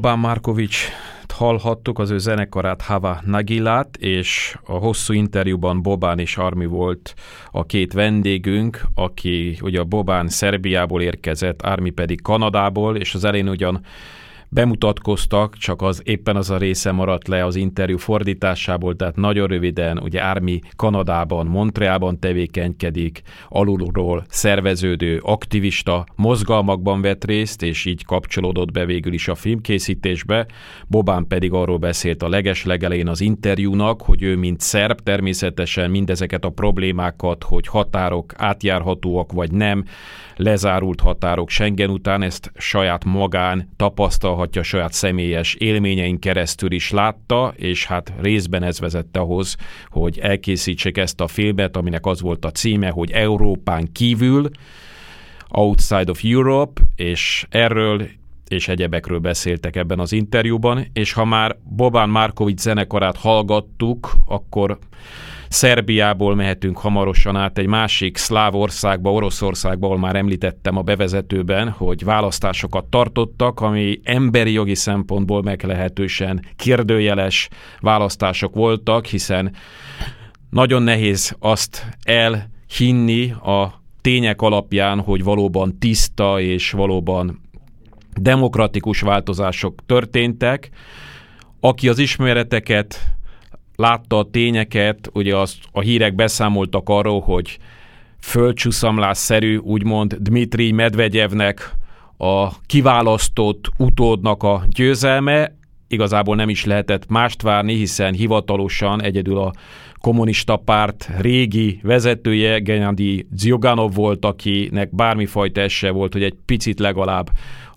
Bobán Markovics hallhattuk, az ő zenekarát Hava Nagilát, és a hosszú interjúban Bobán és Armi volt a két vendégünk, aki ugye a Bobán Szerbiából érkezett, Armi pedig Kanadából, és az elén ugyan bemutatkoztak, csak az éppen az a része maradt le az interjú fordításából, tehát nagyon röviden, ugye Ármi Kanadában, Montrealban tevékenykedik, alulról szerveződő aktivista mozgalmakban vett részt, és így kapcsolódott be végül is a filmkészítésbe. Bobán pedig arról beszélt a leges legelején az interjúnak, hogy ő mint szerb természetesen mindezeket a problémákat, hogy határok átjárhatóak vagy nem, lezárult határok Schengen után, ezt saját magán tapasztalhatja, saját személyes élményein keresztül is látta, és hát részben ez vezette ahhoz, hogy elkészítsék ezt a filmet, aminek az volt a címe, hogy Európán kívül, Outside of Europe, és erről és egyebekről beszéltek ebben az interjúban, és ha már Bobán Márkovics zenekarát hallgattuk, akkor Szerbiából mehetünk hamarosan át egy másik szláv országba, Oroszországba, ahol már említettem a bevezetőben, hogy választásokat tartottak, ami emberi jogi szempontból meglehetősen kérdőjeles választások voltak, hiszen nagyon nehéz azt elhinni a tények alapján, hogy valóban tiszta és valóban demokratikus változások történtek. Aki az ismereteket látta a tényeket, ugye azt a hírek beszámoltak arról, hogy földcsúszamlásszerű, úgymond Dmitri Medvegyevnek a kiválasztott utódnak a győzelme, igazából nem is lehetett mást várni, hiszen hivatalosan egyedül a kommunista párt régi vezetője, Gennady Zyoganov volt, akinek bármifajta esse volt, hogy egy picit legalább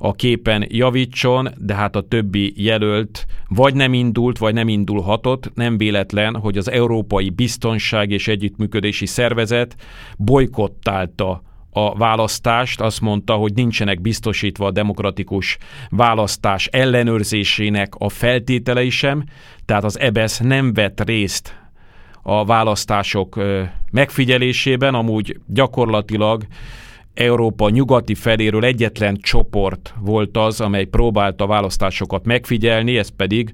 a képen javítson, de hát a többi jelölt vagy nem indult, vagy nem indulhatott. Nem véletlen, hogy az Európai Biztonság és Együttműködési Szervezet bolykottálta a választást, azt mondta, hogy nincsenek biztosítva a demokratikus választás ellenőrzésének a feltételei sem, tehát az EBESZ nem vett részt a választások megfigyelésében, amúgy gyakorlatilag Európa nyugati feléről egyetlen csoport volt az, amely próbálta választásokat megfigyelni, ez pedig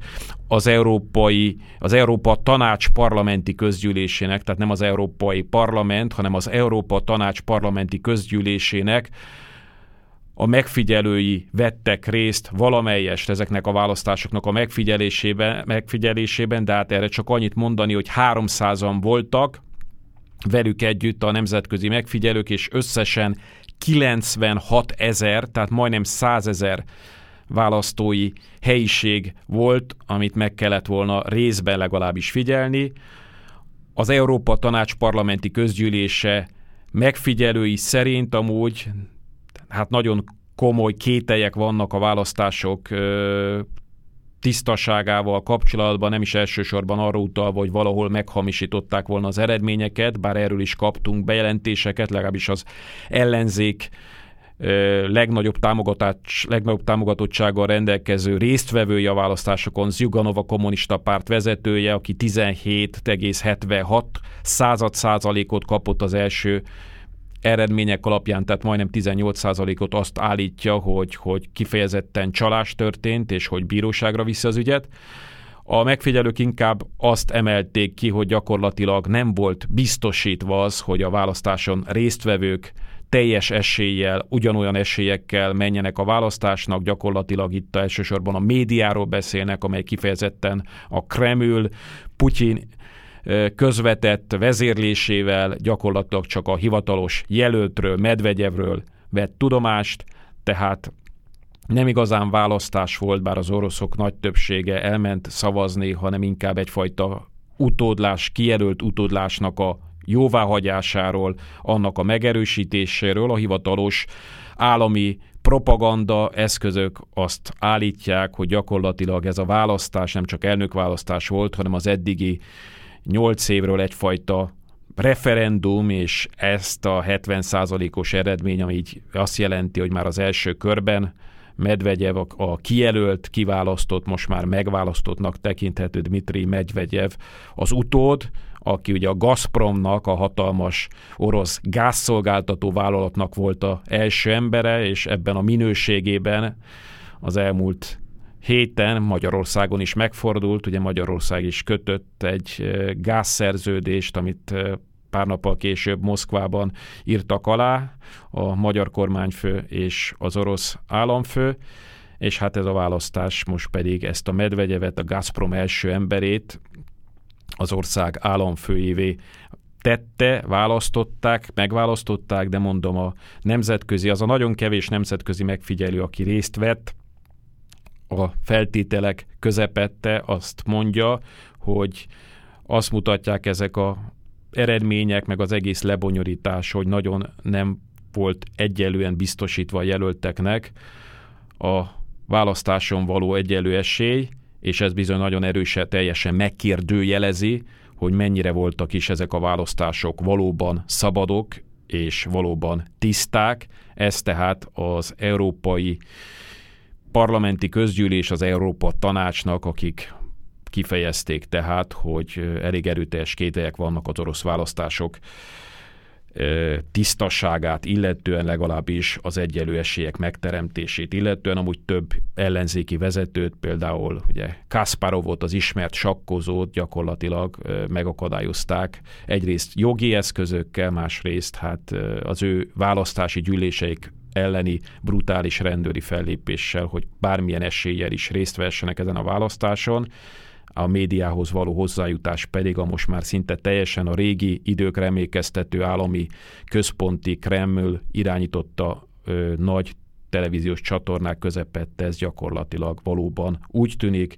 az Európai, az Európa Tanács parlamenti közgyűlésének, tehát nem az Európai Parlament, hanem az Európa Tanács parlamenti közgyűlésének a megfigyelői vettek részt valamelyest ezeknek a választásoknak a megfigyelésében, megfigyelésében, de hát erre csak annyit mondani, hogy 300-an voltak, velük együtt a nemzetközi megfigyelők, és összesen 96 ezer, tehát majdnem 100 ezer választói helyiség volt, amit meg kellett volna részben legalábbis figyelni. Az Európa Tanács parlamenti közgyűlése megfigyelői szerint amúgy hát nagyon komoly kételjek vannak a választások tisztaságával kapcsolatban nem is elsősorban arra utalva, hogy valahol meghamisították volna az eredményeket, bár erről is kaptunk bejelentéseket, legalábbis az ellenzék legnagyobb, támogatás, legnagyobb támogatottsággal rendelkező résztvevője a választásokon, Zjuganova kommunista párt vezetője, aki 17,76 század százalékot kapott az első eredmények alapján, tehát majdnem 18%-ot azt állítja, hogy, hogy kifejezetten csalás történt, és hogy bíróságra viszi az ügyet. A megfigyelők inkább azt emelték ki, hogy gyakorlatilag nem volt biztosítva az, hogy a választáson résztvevők teljes eséllyel, ugyanolyan esélyekkel menjenek a választásnak, gyakorlatilag itt elsősorban a médiáról beszélnek, amely kifejezetten a Kreml, Putyin közvetett vezérlésével gyakorlatilag csak a hivatalos jelöltről, Medvegyevről vett tudomást, tehát nem igazán választás volt, bár az oroszok nagy többsége elment szavazni, hanem inkább egyfajta utódlás, kijelölt utódlásnak a jóváhagyásáról, annak a megerősítéséről, a hivatalos állami propaganda eszközök azt állítják, hogy gyakorlatilag ez a választás nem csak elnökválasztás volt, hanem az eddigi nyolc évről egyfajta referendum, és ezt a 70%-os eredmény, ami így azt jelenti, hogy már az első körben Medvegyev, a kijelölt, kiválasztott, most már megválasztottnak tekinthető Dmitri Medvegyev az utód, aki ugye a Gazpromnak, a hatalmas orosz gázszolgáltató vállalatnak volt a első embere, és ebben a minőségében az elmúlt héten Magyarországon is megfordult, ugye Magyarország is kötött egy gázszerződést, amit pár nappal később Moszkvában írtak alá a magyar kormányfő és az orosz államfő, és hát ez a választás most pedig ezt a Medvegyevet, a Gazprom első emberét az ország államfőjévé tette, választották, megválasztották, de mondom a nemzetközi, az a nagyon kevés nemzetközi megfigyelő, aki részt vett, a feltételek közepette azt mondja, hogy azt mutatják ezek a eredmények, meg az egész lebonyolítás, hogy nagyon nem volt egyelően biztosítva a jelölteknek a választáson való egyelő esély, és ez bizony nagyon erősen, teljesen megkérdőjelezi, hogy mennyire voltak is ezek a választások valóban szabadok és valóban tiszták. Ez tehát az európai parlamenti közgyűlés, az Európa tanácsnak, akik kifejezték tehát, hogy elég erőteljes kételyek vannak az orosz választások tisztasságát, illetően legalábbis az egyenlő esélyek megteremtését, illetően. Amúgy több ellenzéki vezetőt, például ugye Kasparovot, az ismert sakkozót gyakorlatilag megakadályozták. Egyrészt jogi eszközökkel, másrészt hát az ő választási gyűléseik elleni brutális rendőri fellépéssel, hogy bármilyen eséllyel is részt vessenek ezen a választáson. A médiához való hozzájutás pedig a most már szinte teljesen a régi időkre emlékeztető állami központi Kreml irányította ö, nagy televíziós csatornák közepette, ez gyakorlatilag valóban úgy tűnik,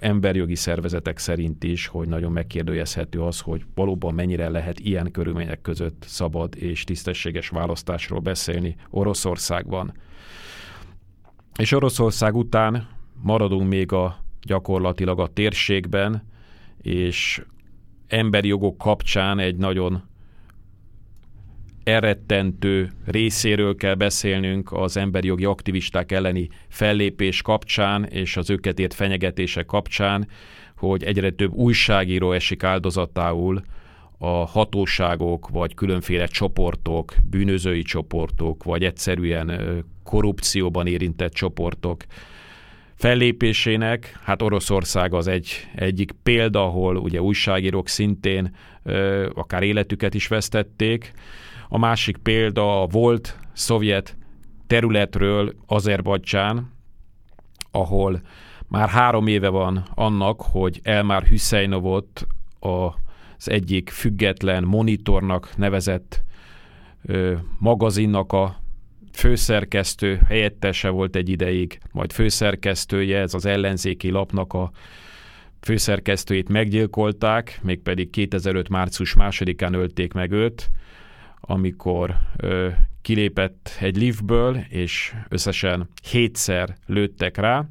emberjogi szervezetek szerint is, hogy nagyon megkérdőjezhető az, hogy valóban mennyire lehet ilyen körülmények között szabad és tisztességes választásról beszélni Oroszországban. És Oroszország után maradunk még a gyakorlatilag a térségben, és emberi jogok kapcsán egy nagyon elrettentő részéről kell beszélnünk az emberi jogi aktivisták elleni fellépés kapcsán és az őket ért fenyegetése kapcsán, hogy egyre több újságíró esik áldozatául a hatóságok, vagy különféle csoportok, bűnözői csoportok, vagy egyszerűen korrupcióban érintett csoportok fellépésének. Hát Oroszország az egy, egyik példa, ahol ugye újságírók szintén ö, akár életüket is vesztették. A másik példa a volt szovjet területről Azerbajdzsán, ahol már három éve van annak, hogy Elmar Hüsseinovot az egyik független monitornak nevezett ö, magazinnak a főszerkesztő, helyettese volt egy ideig, majd főszerkesztője, ez az ellenzéki lapnak a főszerkesztőjét meggyilkolták, mégpedig 2005. március másodikán ölték meg őt, amikor ö, kilépett egy liftből, és összesen hétszer lőttek rá.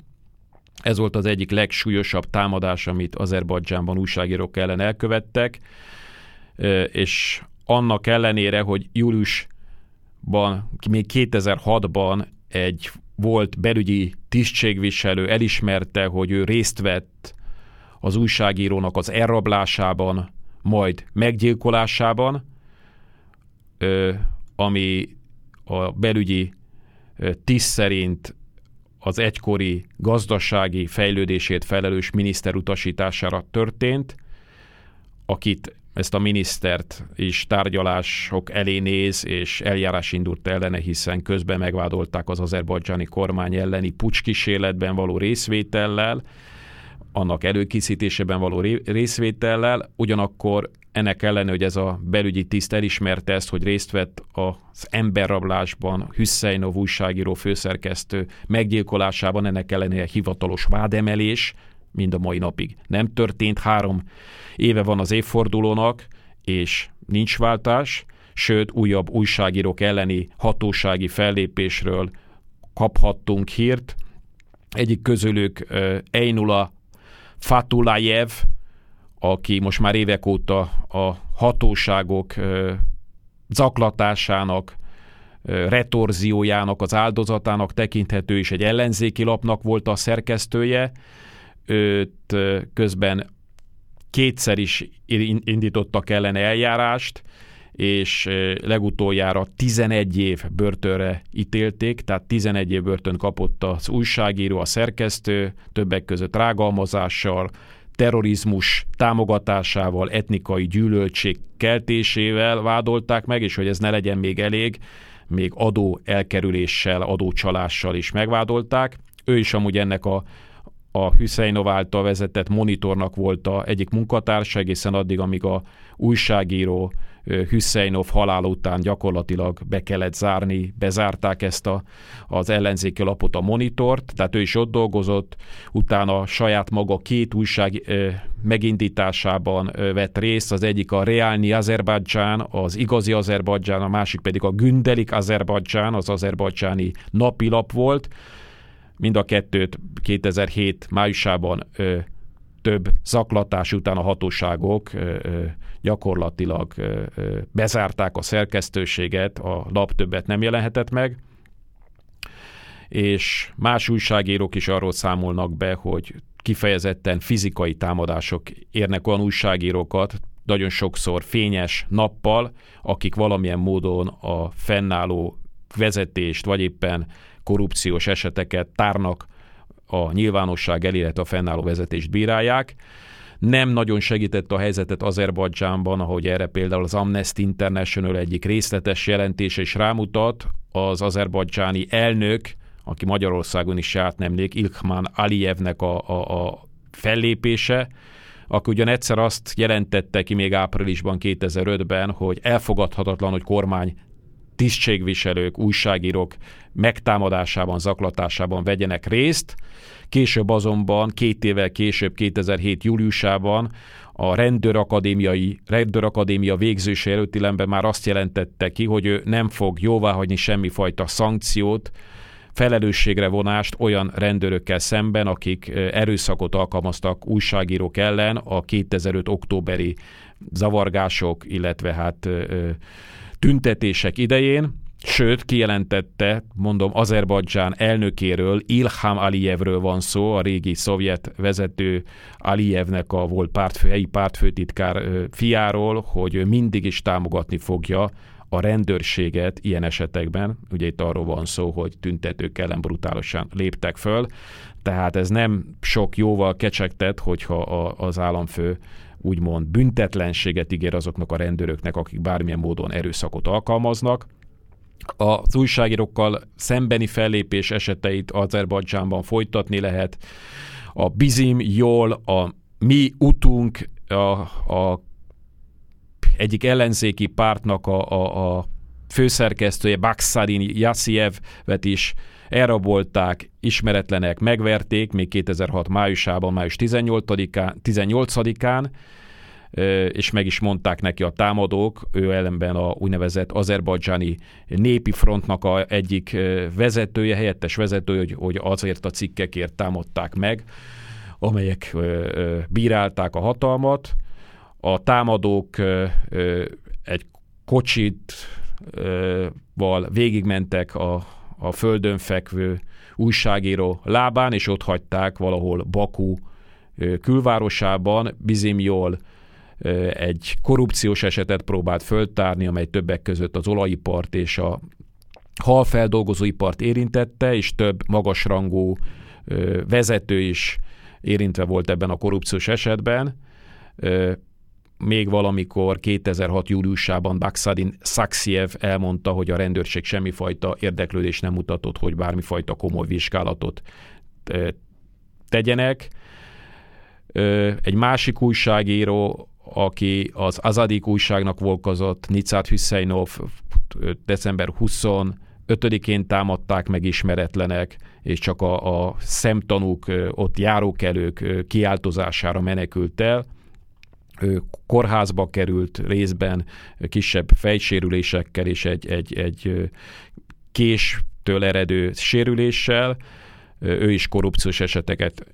Ez volt az egyik legsúlyosabb támadás, amit Azerbajdzsánban újságírók ellen elkövettek, ö, és annak ellenére, hogy július ban, még 2006-ban egy volt belügyi tisztségviselő elismerte, hogy ő részt vett az újságírónak az elrablásában, majd meggyilkolásában, ami a belügyi tiszt szerint az egykori gazdasági fejlődését felelős miniszter utasítására történt, akit ezt a minisztert is tárgyalások elé néz, és eljárás indult ellene, hiszen közben megvádolták az azerbajdzsáni kormány elleni pucskísérletben való részvétellel, annak előkészítésében való részvétellel, ugyanakkor ennek ellenére, hogy ez a belügyi tiszt elismerte ezt, hogy részt vett az emberrablásban, Hüsszeinov újságíró főszerkesztő meggyilkolásában, ennek ellenére hivatalos vádemelés, mind a mai napig. Nem történt, három éve van az évfordulónak, és nincs váltás, sőt újabb újságírók elleni hatósági fellépésről kaphattunk hírt. Egyik közülük Einula Fatulajev, aki most már évek óta a hatóságok zaklatásának, retorziójának, az áldozatának tekinthető, és egy ellenzéki lapnak volt a szerkesztője, őt közben kétszer is indítottak ellen eljárást, és legutoljára 11 év börtönre ítélték, tehát 11 év börtön kapott az újságíró, a szerkesztő, többek között rágalmazással, terrorizmus támogatásával, etnikai gyűlöltség keltésével vádolták meg, és hogy ez ne legyen még elég, még adó elkerüléssel, adócsalással is megvádolták. Ő is amúgy ennek a a Hüszeinov által vezetett monitornak volt a egyik munkatársa egészen addig, amíg a újságíró Hüsseinov halál után gyakorlatilag be kellett zárni, bezárták ezt a, az ellenzéki lapot, a monitort, tehát ő is ott dolgozott, utána saját maga két újság megindításában vett részt, az egyik a Realni Azerbajdzsán, az igazi Azerbajdzsán, a másik pedig a Gündelik Azerbajdzsán, az azerbajdzsáni napilap volt, mind a kettőt 2007 májusában ö, több zaklatás után a hatóságok ö, ö, gyakorlatilag bezárták a szerkesztőséget, a lap többet nem jelenhetett meg, és más újságírók is arról számolnak be, hogy kifejezetten fizikai támadások érnek olyan újságírókat, nagyon sokszor fényes nappal, akik valamilyen módon a fennálló vezetést, vagy éppen korrupciós eseteket tárnak a nyilvánosság elé, a fennálló vezetést bírálják. Nem nagyon segített a helyzetet Azerbajdzsánban, ahogy erre például az Amnesty International egyik részletes jelentése is rámutat, az azerbajdzsáni elnök, aki Magyarországon is járt nemlék, Ilkhman Aliyevnek a, a, a fellépése, aki ugyan egyszer azt jelentette ki még áprilisban 2005-ben, hogy elfogadhatatlan, hogy kormány tisztségviselők, újságírók megtámadásában, zaklatásában vegyenek részt. Később azonban, két évvel később, 2007. júliusában a rendőrakadémiai, rendőrakadémia végzőse előtti már azt jelentette ki, hogy ő nem fog jóváhagyni semmifajta szankciót, felelősségre vonást olyan rendőrökkel szemben, akik erőszakot alkalmaztak újságírók ellen a 2005. októberi zavargások, illetve hát tüntetések idején, sőt kijelentette, mondom, Azerbajdzsán elnökéről, Ilham Aliyevről van szó, a régi szovjet vezető Aliyevnek a volt pártfő, helyi pártfőtitkár fiáról, hogy mindig is támogatni fogja a rendőrséget ilyen esetekben, ugye itt arról van szó, hogy tüntetők ellen brutálisan léptek föl, tehát ez nem sok jóval kecsegtet, hogyha az államfő úgymond büntetlenséget ígér azoknak a rendőröknek, akik bármilyen módon erőszakot alkalmaznak. Az újságírókkal szembeni fellépés eseteit Azerbajdzsánban folytatni lehet. A Bizim jól, a mi utunk, a, a egyik ellenzéki pártnak a, a, a főszerkesztője Baksarin Yassievet is elrabolták, ismeretlenek megverték még 2006 májusában, május 18-án, 18-án és meg is mondták neki a támadók, ő ellenben a úgynevezett azerbajdzsáni népi frontnak a egyik vezetője, helyettes vezetője, hogy, hogy azért a cikkekért támadták meg, amelyek bírálták a hatalmat. A támadók egy kocsit val végigmentek a, a földön fekvő újságíró lábán, és ott hagyták valahol Baku külvárosában, Bizimjól egy korrupciós esetet próbált föltárni, amely többek között az olajipart és a halfeldolgozóipart érintette, és több magasrangú vezető is érintve volt ebben a korrupciós esetben. Még valamikor 2006. júliusában Baksadin Saksiev elmondta, hogy a rendőrség semmifajta érdeklődés nem mutatott, hogy bármifajta komoly vizsgálatot tegyenek. Egy másik újságíró aki az Azadik újságnak volkozott, Nicát Hüsseinov december 25-én támadták meg ismeretlenek, és csak a, a szemtanúk, ott járókelők kiáltozására menekült el. Ő kórházba került részben kisebb fejsérülésekkel és egy, egy, egy késtől eredő sérüléssel, ő is korrupciós eseteket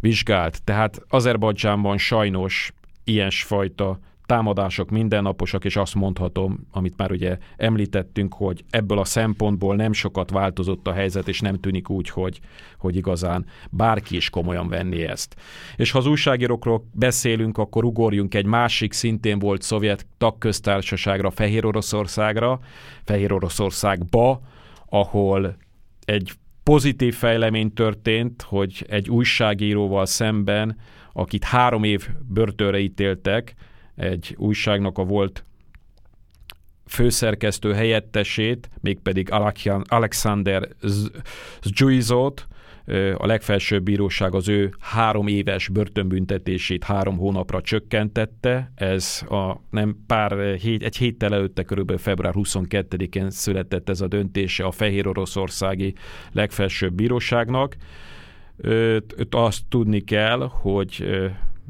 vizsgált. Tehát Azerbajdzsánban sajnos ilyesfajta támadások mindennaposak, és azt mondhatom, amit már ugye említettünk, hogy ebből a szempontból nem sokat változott a helyzet, és nem tűnik úgy, hogy, hogy igazán bárki is komolyan venni ezt. És ha az újságírókról beszélünk, akkor ugorjunk egy másik szintén volt szovjet tagköztársaságra, Fehér Oroszországra, Fehér Oroszországba, ahol egy pozitív fejlemény történt, hogy egy újságíróval szemben, akit három év börtönre ítéltek, egy újságnak a volt főszerkesztő helyettesét, mégpedig Alexander Zsujzot, a legfelsőbb bíróság az ő három éves börtönbüntetését három hónapra csökkentette. Ez a nem pár hét, egy héttel előtte körülbelül február 22-én született ez a döntése a Fehér Oroszországi legfelsőbb bíróságnak. Azt tudni kell, hogy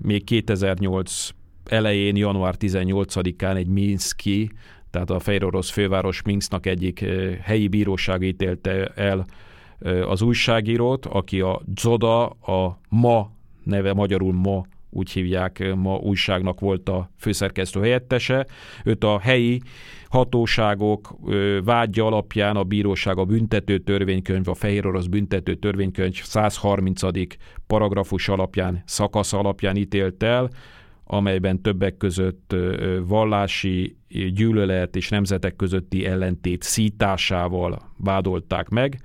még 2008 elején, január 18-án egy Minszki, tehát a Fehér Orosz főváros Minsknak egyik helyi bíróság ítélte el az újságírót, aki a Zoda, a Ma neve magyarul Ma úgy hívják, ma újságnak volt a főszerkesztő helyettese. Őt a helyi hatóságok vágya alapján a bíróság a büntető törvénykönyv, a Fehér Orosz büntető törvénykönyv 130. paragrafus alapján, szakasz alapján ítélt el, amelyben többek között vallási gyűlölet és nemzetek közötti ellentét szításával vádolták meg.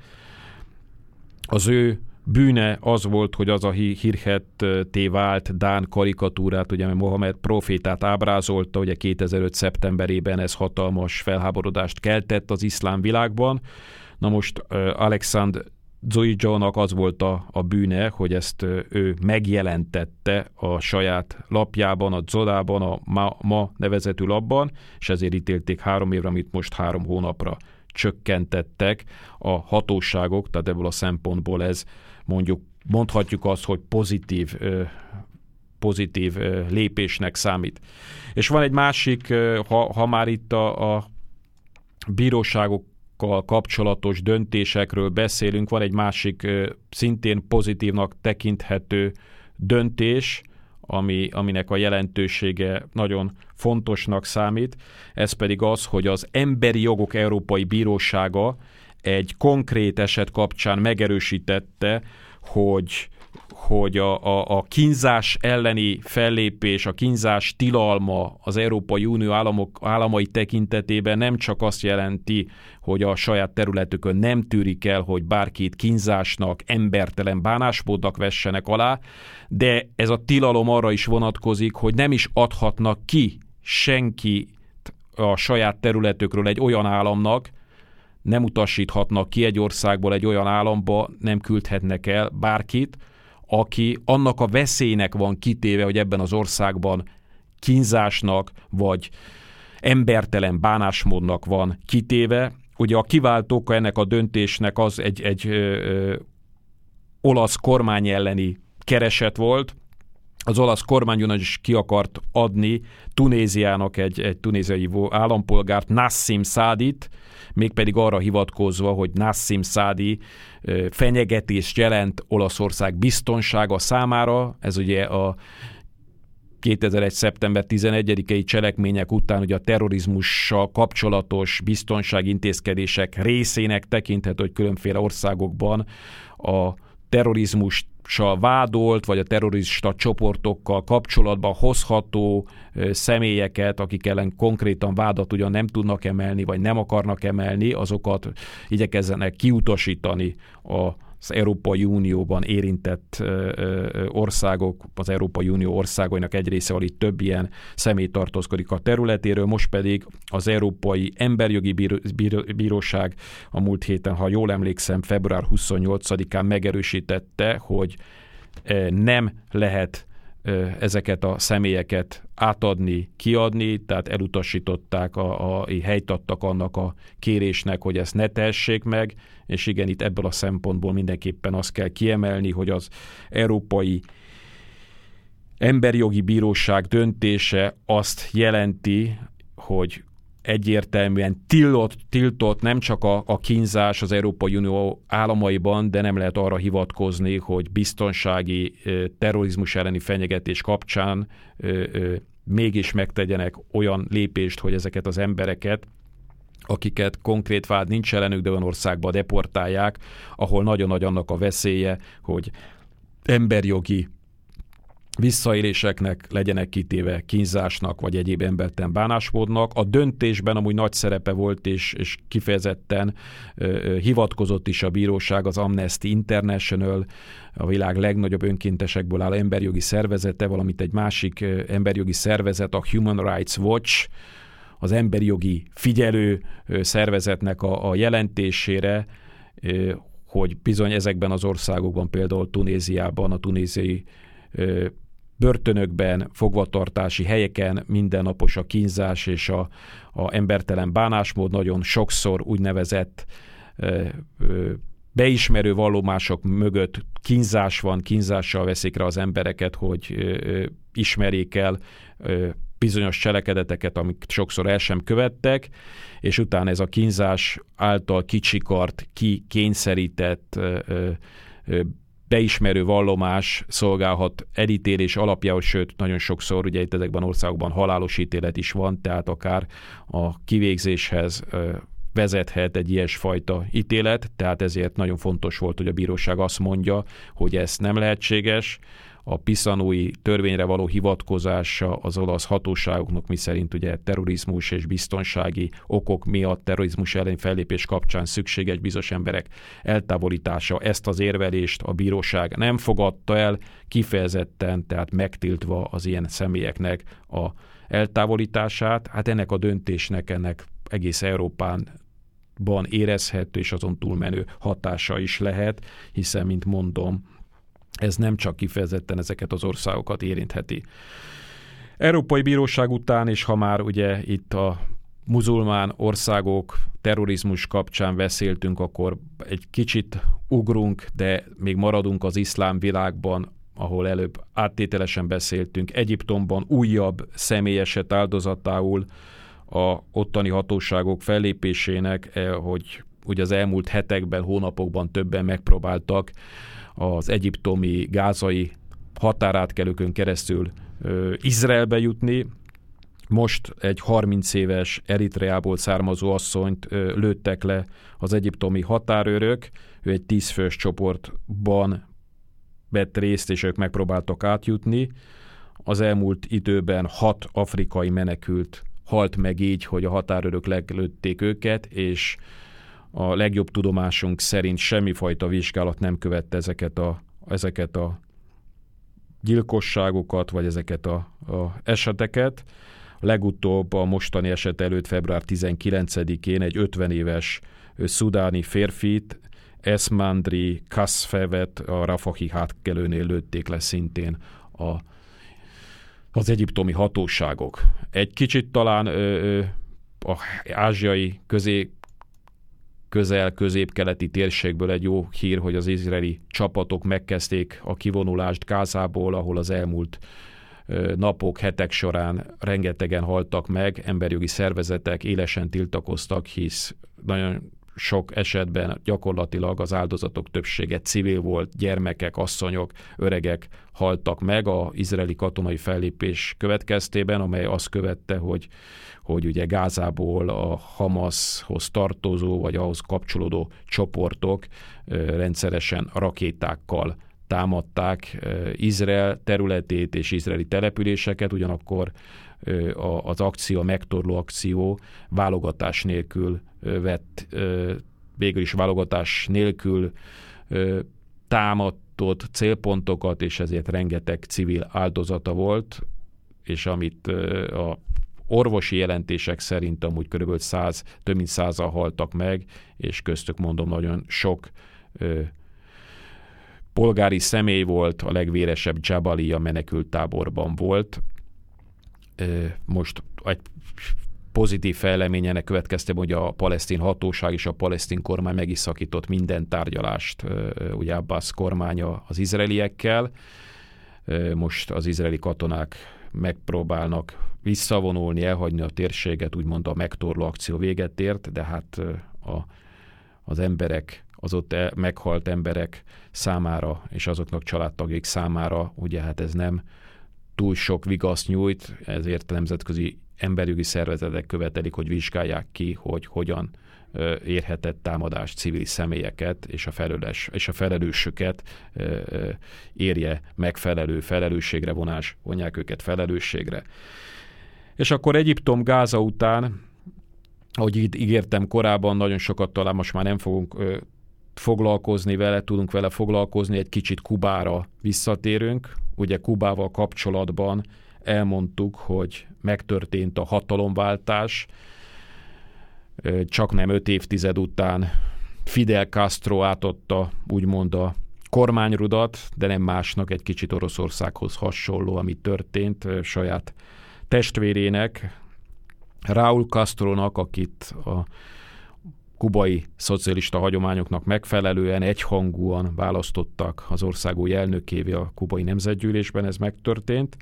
Az ő bűne az volt, hogy az a hírhetté vált Dán karikatúrát, ugye Mohamed profétát ábrázolta, ugye 2005. szeptemberében ez hatalmas felháborodást keltett az iszlám világban. Na most Alexand Zoidzsónak az volt a, a bűne, hogy ezt ő megjelentette a saját lapjában, a Zodában, a Ma, Ma nevezetű labban, és ezért ítélték három évre, amit most három hónapra csökkentettek a hatóságok, tehát ebből a szempontból ez mondjuk mondhatjuk azt, hogy pozitív pozitív lépésnek számít. És van egy másik, ha, ha már itt a, a bíróságokkal kapcsolatos döntésekről beszélünk, van egy másik szintén pozitívnak tekinthető döntés, ami, aminek a jelentősége nagyon fontosnak számít, ez pedig az, hogy az Emberi Jogok Európai Bírósága egy konkrét eset kapcsán megerősítette, hogy hogy a, a, a kínzás elleni fellépés, a kínzás tilalma az Európai Unió államok, államai tekintetében nem csak azt jelenti, hogy a saját területükön nem tűrik el, hogy bárkit kínzásnak, embertelen bánásmódnak vessenek alá, de ez a tilalom arra is vonatkozik, hogy nem is adhatnak ki senki a saját területükről egy olyan államnak, nem utasíthatnak ki egy országból egy olyan államba, nem küldhetnek el bárkit, aki annak a veszélynek van kitéve, hogy ebben az országban kínzásnak vagy embertelen bánásmódnak van kitéve. Ugye a kiváltóka ennek a döntésnek az egy, egy ö, ö, olasz kormány elleni kereset volt, az olasz kormány is ki akart adni Tunéziának egy, egy tunéziai állampolgárt, Nassim Szádit, mégpedig arra hivatkozva, hogy Nassim Szádi fenyegetést jelent Olaszország biztonsága számára. Ez ugye a 2001. szeptember 11-i cselekmények után ugye a terrorizmussal kapcsolatos biztonságintézkedések részének tekinthető, hogy különféle országokban a terrorizmust vádolt, vagy a terrorista csoportokkal kapcsolatban hozható személyeket, akik ellen konkrétan vádat ugyan nem tudnak emelni, vagy nem akarnak emelni, azokat igyekezzenek kiutasítani a az Európai Unióban érintett országok, az Európai Unió országainak egy része, itt több ilyen személy tartózkodik a területéről, most pedig az Európai Emberjogi Bíróság a múlt héten, ha jól emlékszem, február 28-án megerősítette, hogy nem lehet ezeket a személyeket átadni, kiadni, tehát elutasították, a, a, helytattak annak a kérésnek, hogy ezt ne tehessék meg, és igen, itt ebből a szempontból mindenképpen azt kell kiemelni, hogy az Európai Emberjogi Bíróság döntése azt jelenti, hogy egyértelműen tiltott, tiltott nem csak a, a kínzás az Európai Unió államaiban, de nem lehet arra hivatkozni, hogy biztonsági terrorizmus elleni fenyegetés kapcsán mégis megtegyenek olyan lépést, hogy ezeket az embereket akiket konkrét vád nincs ellenük, de olyan országba deportálják, ahol nagyon nagy annak a veszélye, hogy emberjogi visszaéléseknek legyenek kitéve kínzásnak vagy egyéb emberten bánásmódnak. A döntésben amúgy nagy szerepe volt, és, és kifejezetten ö, hivatkozott is a bíróság, az Amnesty International, a világ legnagyobb önkéntesekből áll emberjogi szervezete, valamint egy másik emberjogi szervezet, a Human Rights Watch, az emberi jogi figyelő szervezetnek a, a jelentésére, hogy bizony ezekben az országokban, például Tunéziában, a tunéziai börtönökben, fogvatartási helyeken mindennapos a kínzás és a, a embertelen bánásmód, nagyon sokszor úgynevezett beismerő vallomások mögött kínzás van, kínzással veszik rá az embereket, hogy ismerjék el bizonyos cselekedeteket, amik sokszor el sem követtek, és utána ez a kínzás által kicsikart, ki kényszerített beismerő vallomás szolgálhat elítélés alapjául, sőt, nagyon sokszor ugye itt ezekben országokban halálos ítélet is van, tehát akár a kivégzéshez vezethet egy ilyesfajta ítélet, tehát ezért nagyon fontos volt, hogy a bíróság azt mondja, hogy ez nem lehetséges, a piszanói törvényre való hivatkozása az olasz hatóságoknak, miszerint ugye terrorizmus és biztonsági okok miatt terrorizmus ellen fellépés kapcsán szükség egy bizonyos emberek eltávolítása. Ezt az érvelést a bíróság nem fogadta el, kifejezetten, tehát megtiltva az ilyen személyeknek a eltávolítását. Hát ennek a döntésnek, ennek egész Európán érezhető és azon túlmenő hatása is lehet, hiszen, mint mondom, ez nem csak kifejezetten ezeket az országokat érintheti. Európai Bíróság után, és ha már ugye itt a muzulmán országok terrorizmus kapcsán beszéltünk, akkor egy kicsit ugrunk, de még maradunk az iszlám világban, ahol előbb áttételesen beszéltünk. Egyiptomban újabb személyeset áldozatául a ottani hatóságok fellépésének, eh, hogy ugye az elmúlt hetekben, hónapokban többen megpróbáltak az egyiptomi, gázai határátkelőkön keresztül ö, Izraelbe jutni. Most egy 30 éves Eritreából származó asszonyt ö, lőttek le az egyiptomi határőrök. Ő egy tízfős csoportban vett részt, és ők megpróbáltak átjutni. Az elmúlt időben hat afrikai menekült halt meg így, hogy a határőrök leglőtték őket, és a legjobb tudomásunk szerint semmifajta vizsgálat nem követte ezeket a, ezeket a gyilkosságokat, vagy ezeket a, a eseteket. Legutóbb a mostani eset előtt február 19-én egy 50 éves szudáni férfit, Esmandri Kasfevet a Rafahi hátkelőnél lőtték le szintén a, az egyiptomi hatóságok. Egy kicsit talán ö, ö, a ázsiai közé közel-közép-keleti térségből egy jó hír, hogy az izraeli csapatok megkezdték a kivonulást Gázából, ahol az elmúlt napok, hetek során rengetegen haltak meg, emberjogi szervezetek élesen tiltakoztak, hisz nagyon sok esetben gyakorlatilag az áldozatok többsége civil volt, gyermekek, asszonyok, öregek haltak meg a izraeli katonai fellépés következtében, amely azt követte, hogy hogy ugye Gázából a Hamashoz tartozó, vagy ahhoz kapcsolódó csoportok rendszeresen rakétákkal támadták Izrael területét és izraeli településeket, ugyanakkor az akció, a megtorló akció válogatás nélkül vett, végül is válogatás nélkül támadott célpontokat, és ezért rengeteg civil áldozata volt, és amit a orvosi jelentések szerint amúgy körülbelül 100, több mint százal haltak meg, és köztük mondom nagyon sok ö, polgári személy volt, a legvéresebb Jabalia menekült táborban volt. Ö, most egy pozitív fejleményenek következtében, hogy a palesztin hatóság és a palesztin kormány meg is szakított minden tárgyalást, ugye Abbas kormánya az izraeliekkel. Most az izraeli katonák megpróbálnak visszavonulni, elhagyni a térséget, úgymond a megtorló akció véget ért, de hát a, az emberek, az ott e, meghalt emberek számára és azoknak családtagjék számára, ugye hát ez nem túl sok vigaszt nyújt, ezért a nemzetközi emberjogi szervezetek követelik, hogy vizsgálják ki, hogy hogyan érhetett támadás civil személyeket és a, felelős, és a felelősöket érje megfelelő felelősségre vonás, vonják őket felelősségre. És akkor Egyiptom Gáza után, ahogy ígértem korábban, nagyon sokat talán most már nem fogunk foglalkozni vele, tudunk vele foglalkozni, egy kicsit Kubára visszatérünk. Ugye Kubával kapcsolatban elmondtuk, hogy megtörtént a hatalomváltás, csak nem öt évtized után Fidel Castro átadta úgymond a kormányrudat, de nem másnak, egy kicsit Oroszországhoz hasonló, ami történt saját testvérének, Raúl Castronak, akit a kubai szocialista hagyományoknak megfelelően egyhangúan választottak az ország új elnökévé a kubai nemzetgyűlésben, ez megtörtént.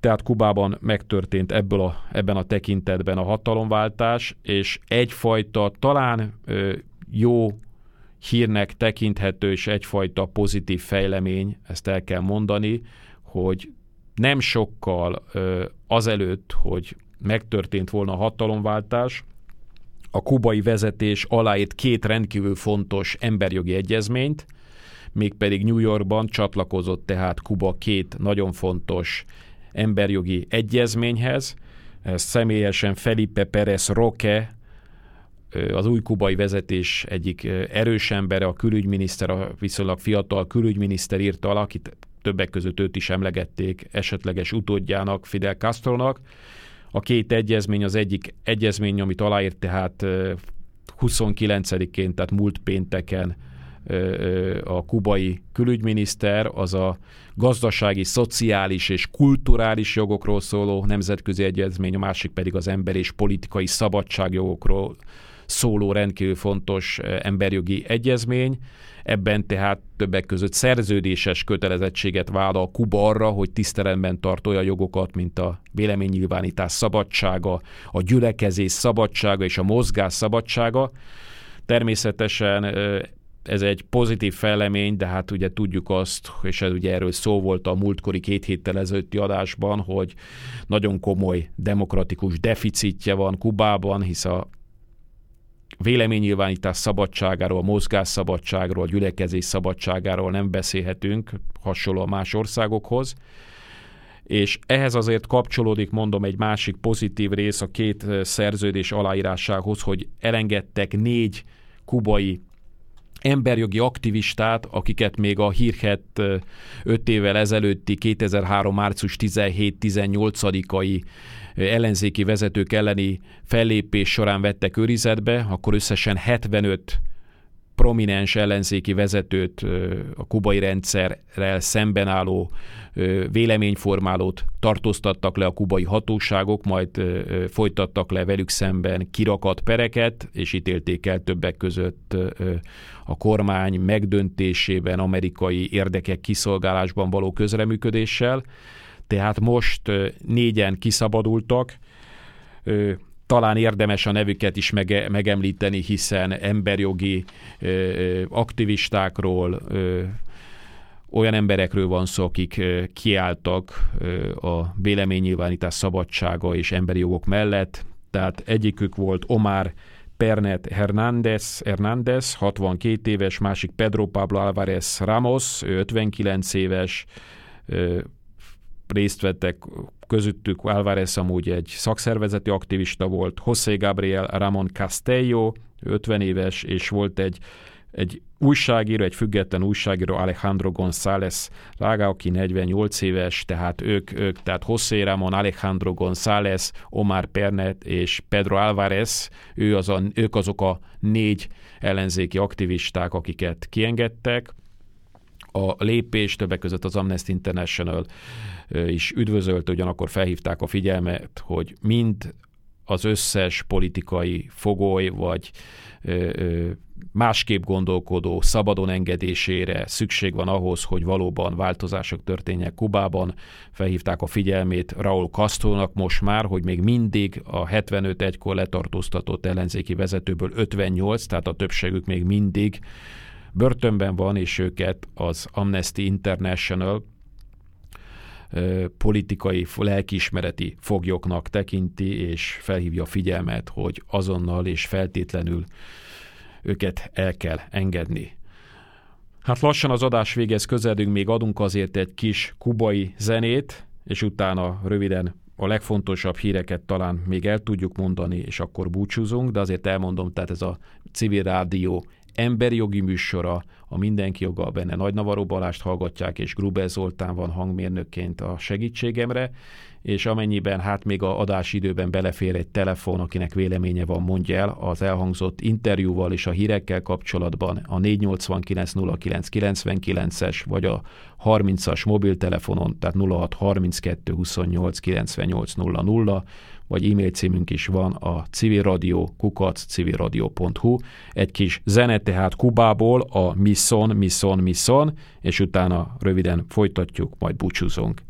Tehát Kubában megtörtént ebből a, ebben a tekintetben a hatalomváltás, és egyfajta talán ö, jó hírnek tekinthető és egyfajta pozitív fejlemény, ezt el kell mondani, hogy nem sokkal ö, azelőtt, hogy megtörtént volna a hatalomváltás, a kubai vezetés aláírt két rendkívül fontos emberjogi egyezményt, mégpedig New Yorkban csatlakozott tehát Kuba két nagyon fontos emberjogi egyezményhez. Ez személyesen Felipe Pérez Roque, az új kubai vezetés egyik erős embere, a külügyminiszter, a viszonylag fiatal külügyminiszter írta alá, akit többek között őt is emlegették esetleges utódjának, Fidel Castronak. A két egyezmény, az egyik egyezmény, amit aláírt tehát 29-én, tehát múlt pénteken a kubai külügyminiszter, az a gazdasági, szociális és kulturális jogokról szóló nemzetközi egyezmény, a másik pedig az ember és politikai szabadságjogokról szóló rendkívül fontos emberjogi egyezmény. Ebben tehát többek között szerződéses kötelezettséget vállal Kuba arra, hogy tiszteletben tart olyan jogokat, mint a véleménynyilvánítás szabadsága, a gyülekezés szabadsága és a mozgás szabadsága. Természetesen ez egy pozitív fejlemény, de hát ugye tudjuk azt, és ez ugye erről szó volt a múltkori két héttel ezelőtti adásban, hogy nagyon komoly demokratikus deficitje van Kubában, hisz a véleménynyilvánítás szabadságáról, a mozgás szabadságról, a gyülekezés szabadságáról nem beszélhetünk, a más országokhoz. És ehhez azért kapcsolódik, mondom, egy másik pozitív rész a két szerződés aláírásához, hogy elengedtek négy kubai emberjogi aktivistát, akiket még a hírhet 5 évvel ezelőtti 2003. március 17-18-ai ellenzéki vezetők elleni fellépés során vettek őrizetbe, akkor összesen 75 prominens ellenzéki vezetőt, a kubai rendszerrel szemben álló véleményformálót tartóztattak le a kubai hatóságok, majd folytattak le velük szemben kirakat pereket, és ítélték el többek között a kormány megdöntésében amerikai érdekek kiszolgálásban való közreműködéssel. Tehát most négyen kiszabadultak, talán érdemes a nevüket is mege, megemlíteni, hiszen emberjogi ö, aktivistákról, ö, olyan emberekről van szó, akik kiálltak a véleménynyilvánítás szabadsága és emberi jogok mellett. Tehát egyikük volt Omar Pernet Hernández, Hernández, 62 éves, másik Pedro Pablo Álvarez Ramos, 59 éves, részt vettek közöttük Álvarez amúgy egy szakszervezeti aktivista volt, José Gabriel Ramon Castello, 50 éves, és volt egy egy újságíró, egy független újságíró Alejandro González Rága, aki 48 éves, tehát ők, ők tehát José Ramon, Alejandro González, Omar Pernet és Pedro Álvarez, ő az ők azok a négy ellenzéki aktivisták, akiket kiengedtek. A lépés többek között az Amnesty International is üdvözölte, ugyanakkor felhívták a figyelmet, hogy mind az összes politikai fogoly, vagy másképp gondolkodó, szabadon engedésére szükség van ahhoz, hogy valóban változások történjenek Kubában. Felhívták a figyelmét Raúl Castro-nak most már, hogy még mindig a 75 egykor letartóztatott ellenzéki vezetőből 58, tehát a többségük még mindig börtönben van, és őket az Amnesty International politikai, lelkiismereti foglyoknak tekinti, és felhívja a figyelmet, hogy azonnal és feltétlenül őket el kell engedni. Hát lassan az adás végez közeledünk, még adunk azért egy kis kubai zenét, és utána röviden a legfontosabb híreket talán még el tudjuk mondani, és akkor búcsúzunk, de azért elmondom, tehát ez a civil rádió emberi jogi műsora, a Mindenki Joga benne. Nagy Navaró Balást hallgatják, és Gruber Zoltán van hangmérnökként a segítségemre, és amennyiben hát még a adás időben belefér egy telefon, akinek véleménye van, mondja el az elhangzott interjúval és a hírekkel kapcsolatban a 489 es vagy a 30-as mobiltelefonon, tehát 06 32 28 98 00, vagy e-mail címünk is van a civilradio, kukac, civilradio.hu. Egy kis zene tehát Kubából a Misson, Misson, Misson, és utána röviden folytatjuk, majd búcsúzunk.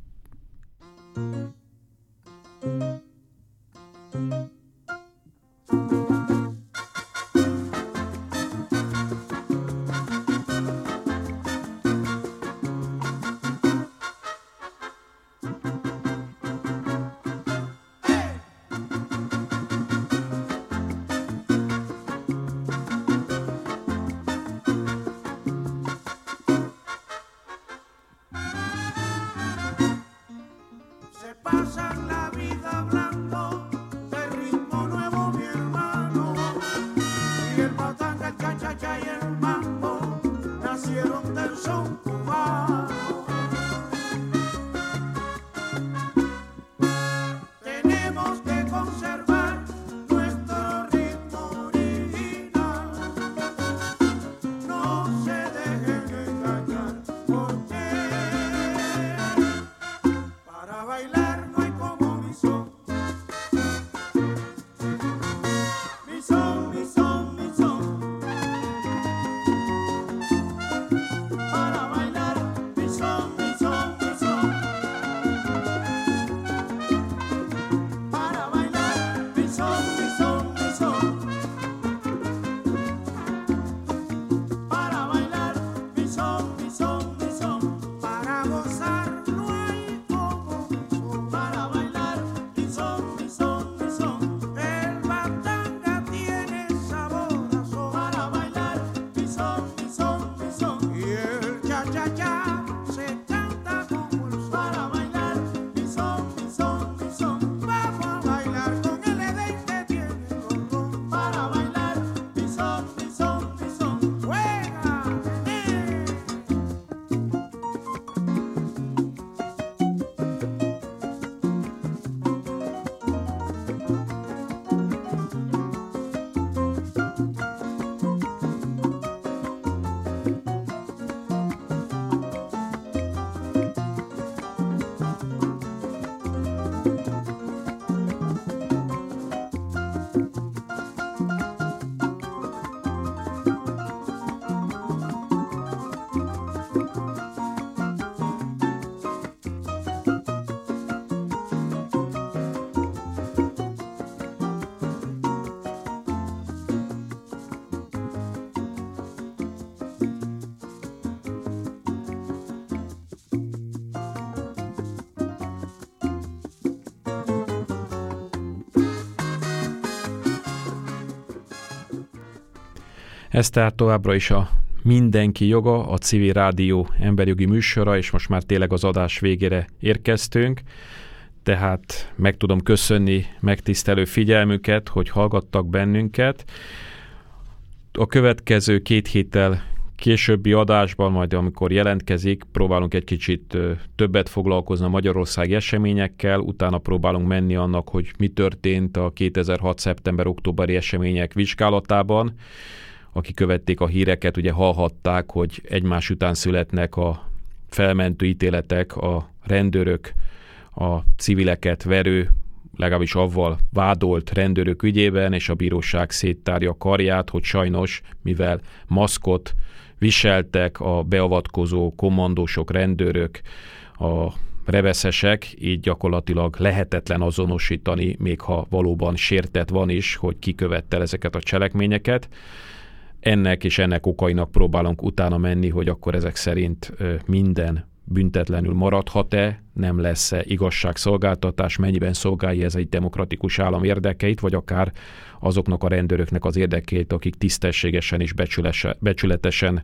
Ez tehát továbbra is a Mindenki joga, a civil rádió emberjogi műsora, és most már tényleg az adás végére érkeztünk. Tehát meg tudom köszönni megtisztelő figyelmüket, hogy hallgattak bennünket. A következő két héttel későbbi adásban, majd amikor jelentkezik, próbálunk egy kicsit többet foglalkozni a magyarországi eseményekkel, utána próbálunk menni annak, hogy mi történt a 2006. szeptember-októberi események vizsgálatában, akik követték a híreket, ugye hallhatták, hogy egymás után születnek a felmentő ítéletek, a rendőrök, a civileket verő, legalábbis avval vádolt rendőrök ügyében, és a bíróság széttárja karját, hogy sajnos, mivel maszkot viseltek a beavatkozó kommandósok, rendőrök, a reveszesek, így gyakorlatilag lehetetlen azonosítani, még ha valóban sértett van is, hogy ki követte ezeket a cselekményeket ennek és ennek okainak próbálunk utána menni, hogy akkor ezek szerint minden büntetlenül maradhat-e, nem lesz-e igazságszolgáltatás, mennyiben szolgálja ez egy demokratikus állam érdekeit, vagy akár azoknak a rendőröknek az érdekeit, akik tisztességesen és becsületesen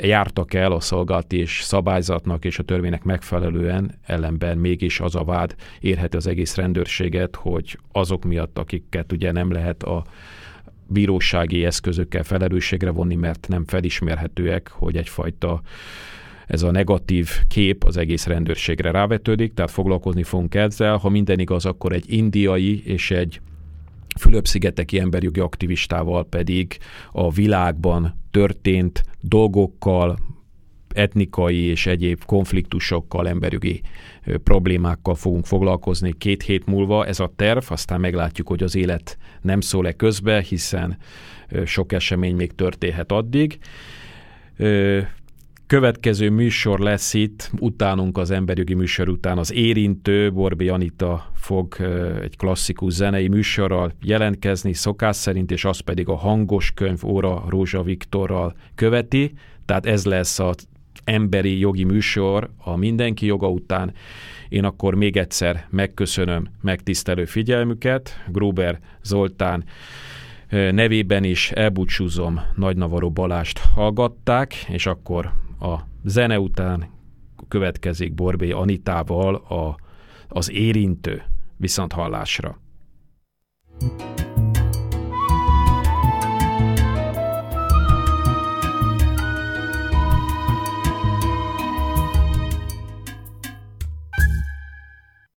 jártak el a szolgálati és szabályzatnak és a törvénynek megfelelően, ellenben mégis az a vád érheti az egész rendőrséget, hogy azok miatt, akiket ugye nem lehet a bírósági eszközökkel felelősségre vonni, mert nem felismerhetőek, hogy egyfajta ez a negatív kép az egész rendőrségre rávetődik, tehát foglalkozni fogunk ezzel. Ha minden igaz, akkor egy indiai és egy Fülöp-szigeteki emberjogi aktivistával pedig a világban történt dolgokkal, etnikai és egyéb konfliktusokkal, emberjogi problémákkal fogunk foglalkozni két hét múlva. Ez a terv, aztán meglátjuk, hogy az élet nem szól-e közbe, hiszen sok esemény még történhet addig. Következő műsor lesz itt, utánunk az emberjogi műsor után az Érintő, Borbi Anita fog egy klasszikus zenei műsorral jelentkezni szokás szerint, és az pedig a hangos könyv Óra Rózsa Viktorral követi, tehát ez lesz az emberi jogi műsor a mindenki joga után. Én akkor még egyszer megköszönöm megtisztelő figyelmüket, Gruber Zoltán nevében is elbúcsúzom Nagynavaró Balást hallgatták, és akkor a zene után következik Borbé Anitával a, az érintő viszont hallásra. thank you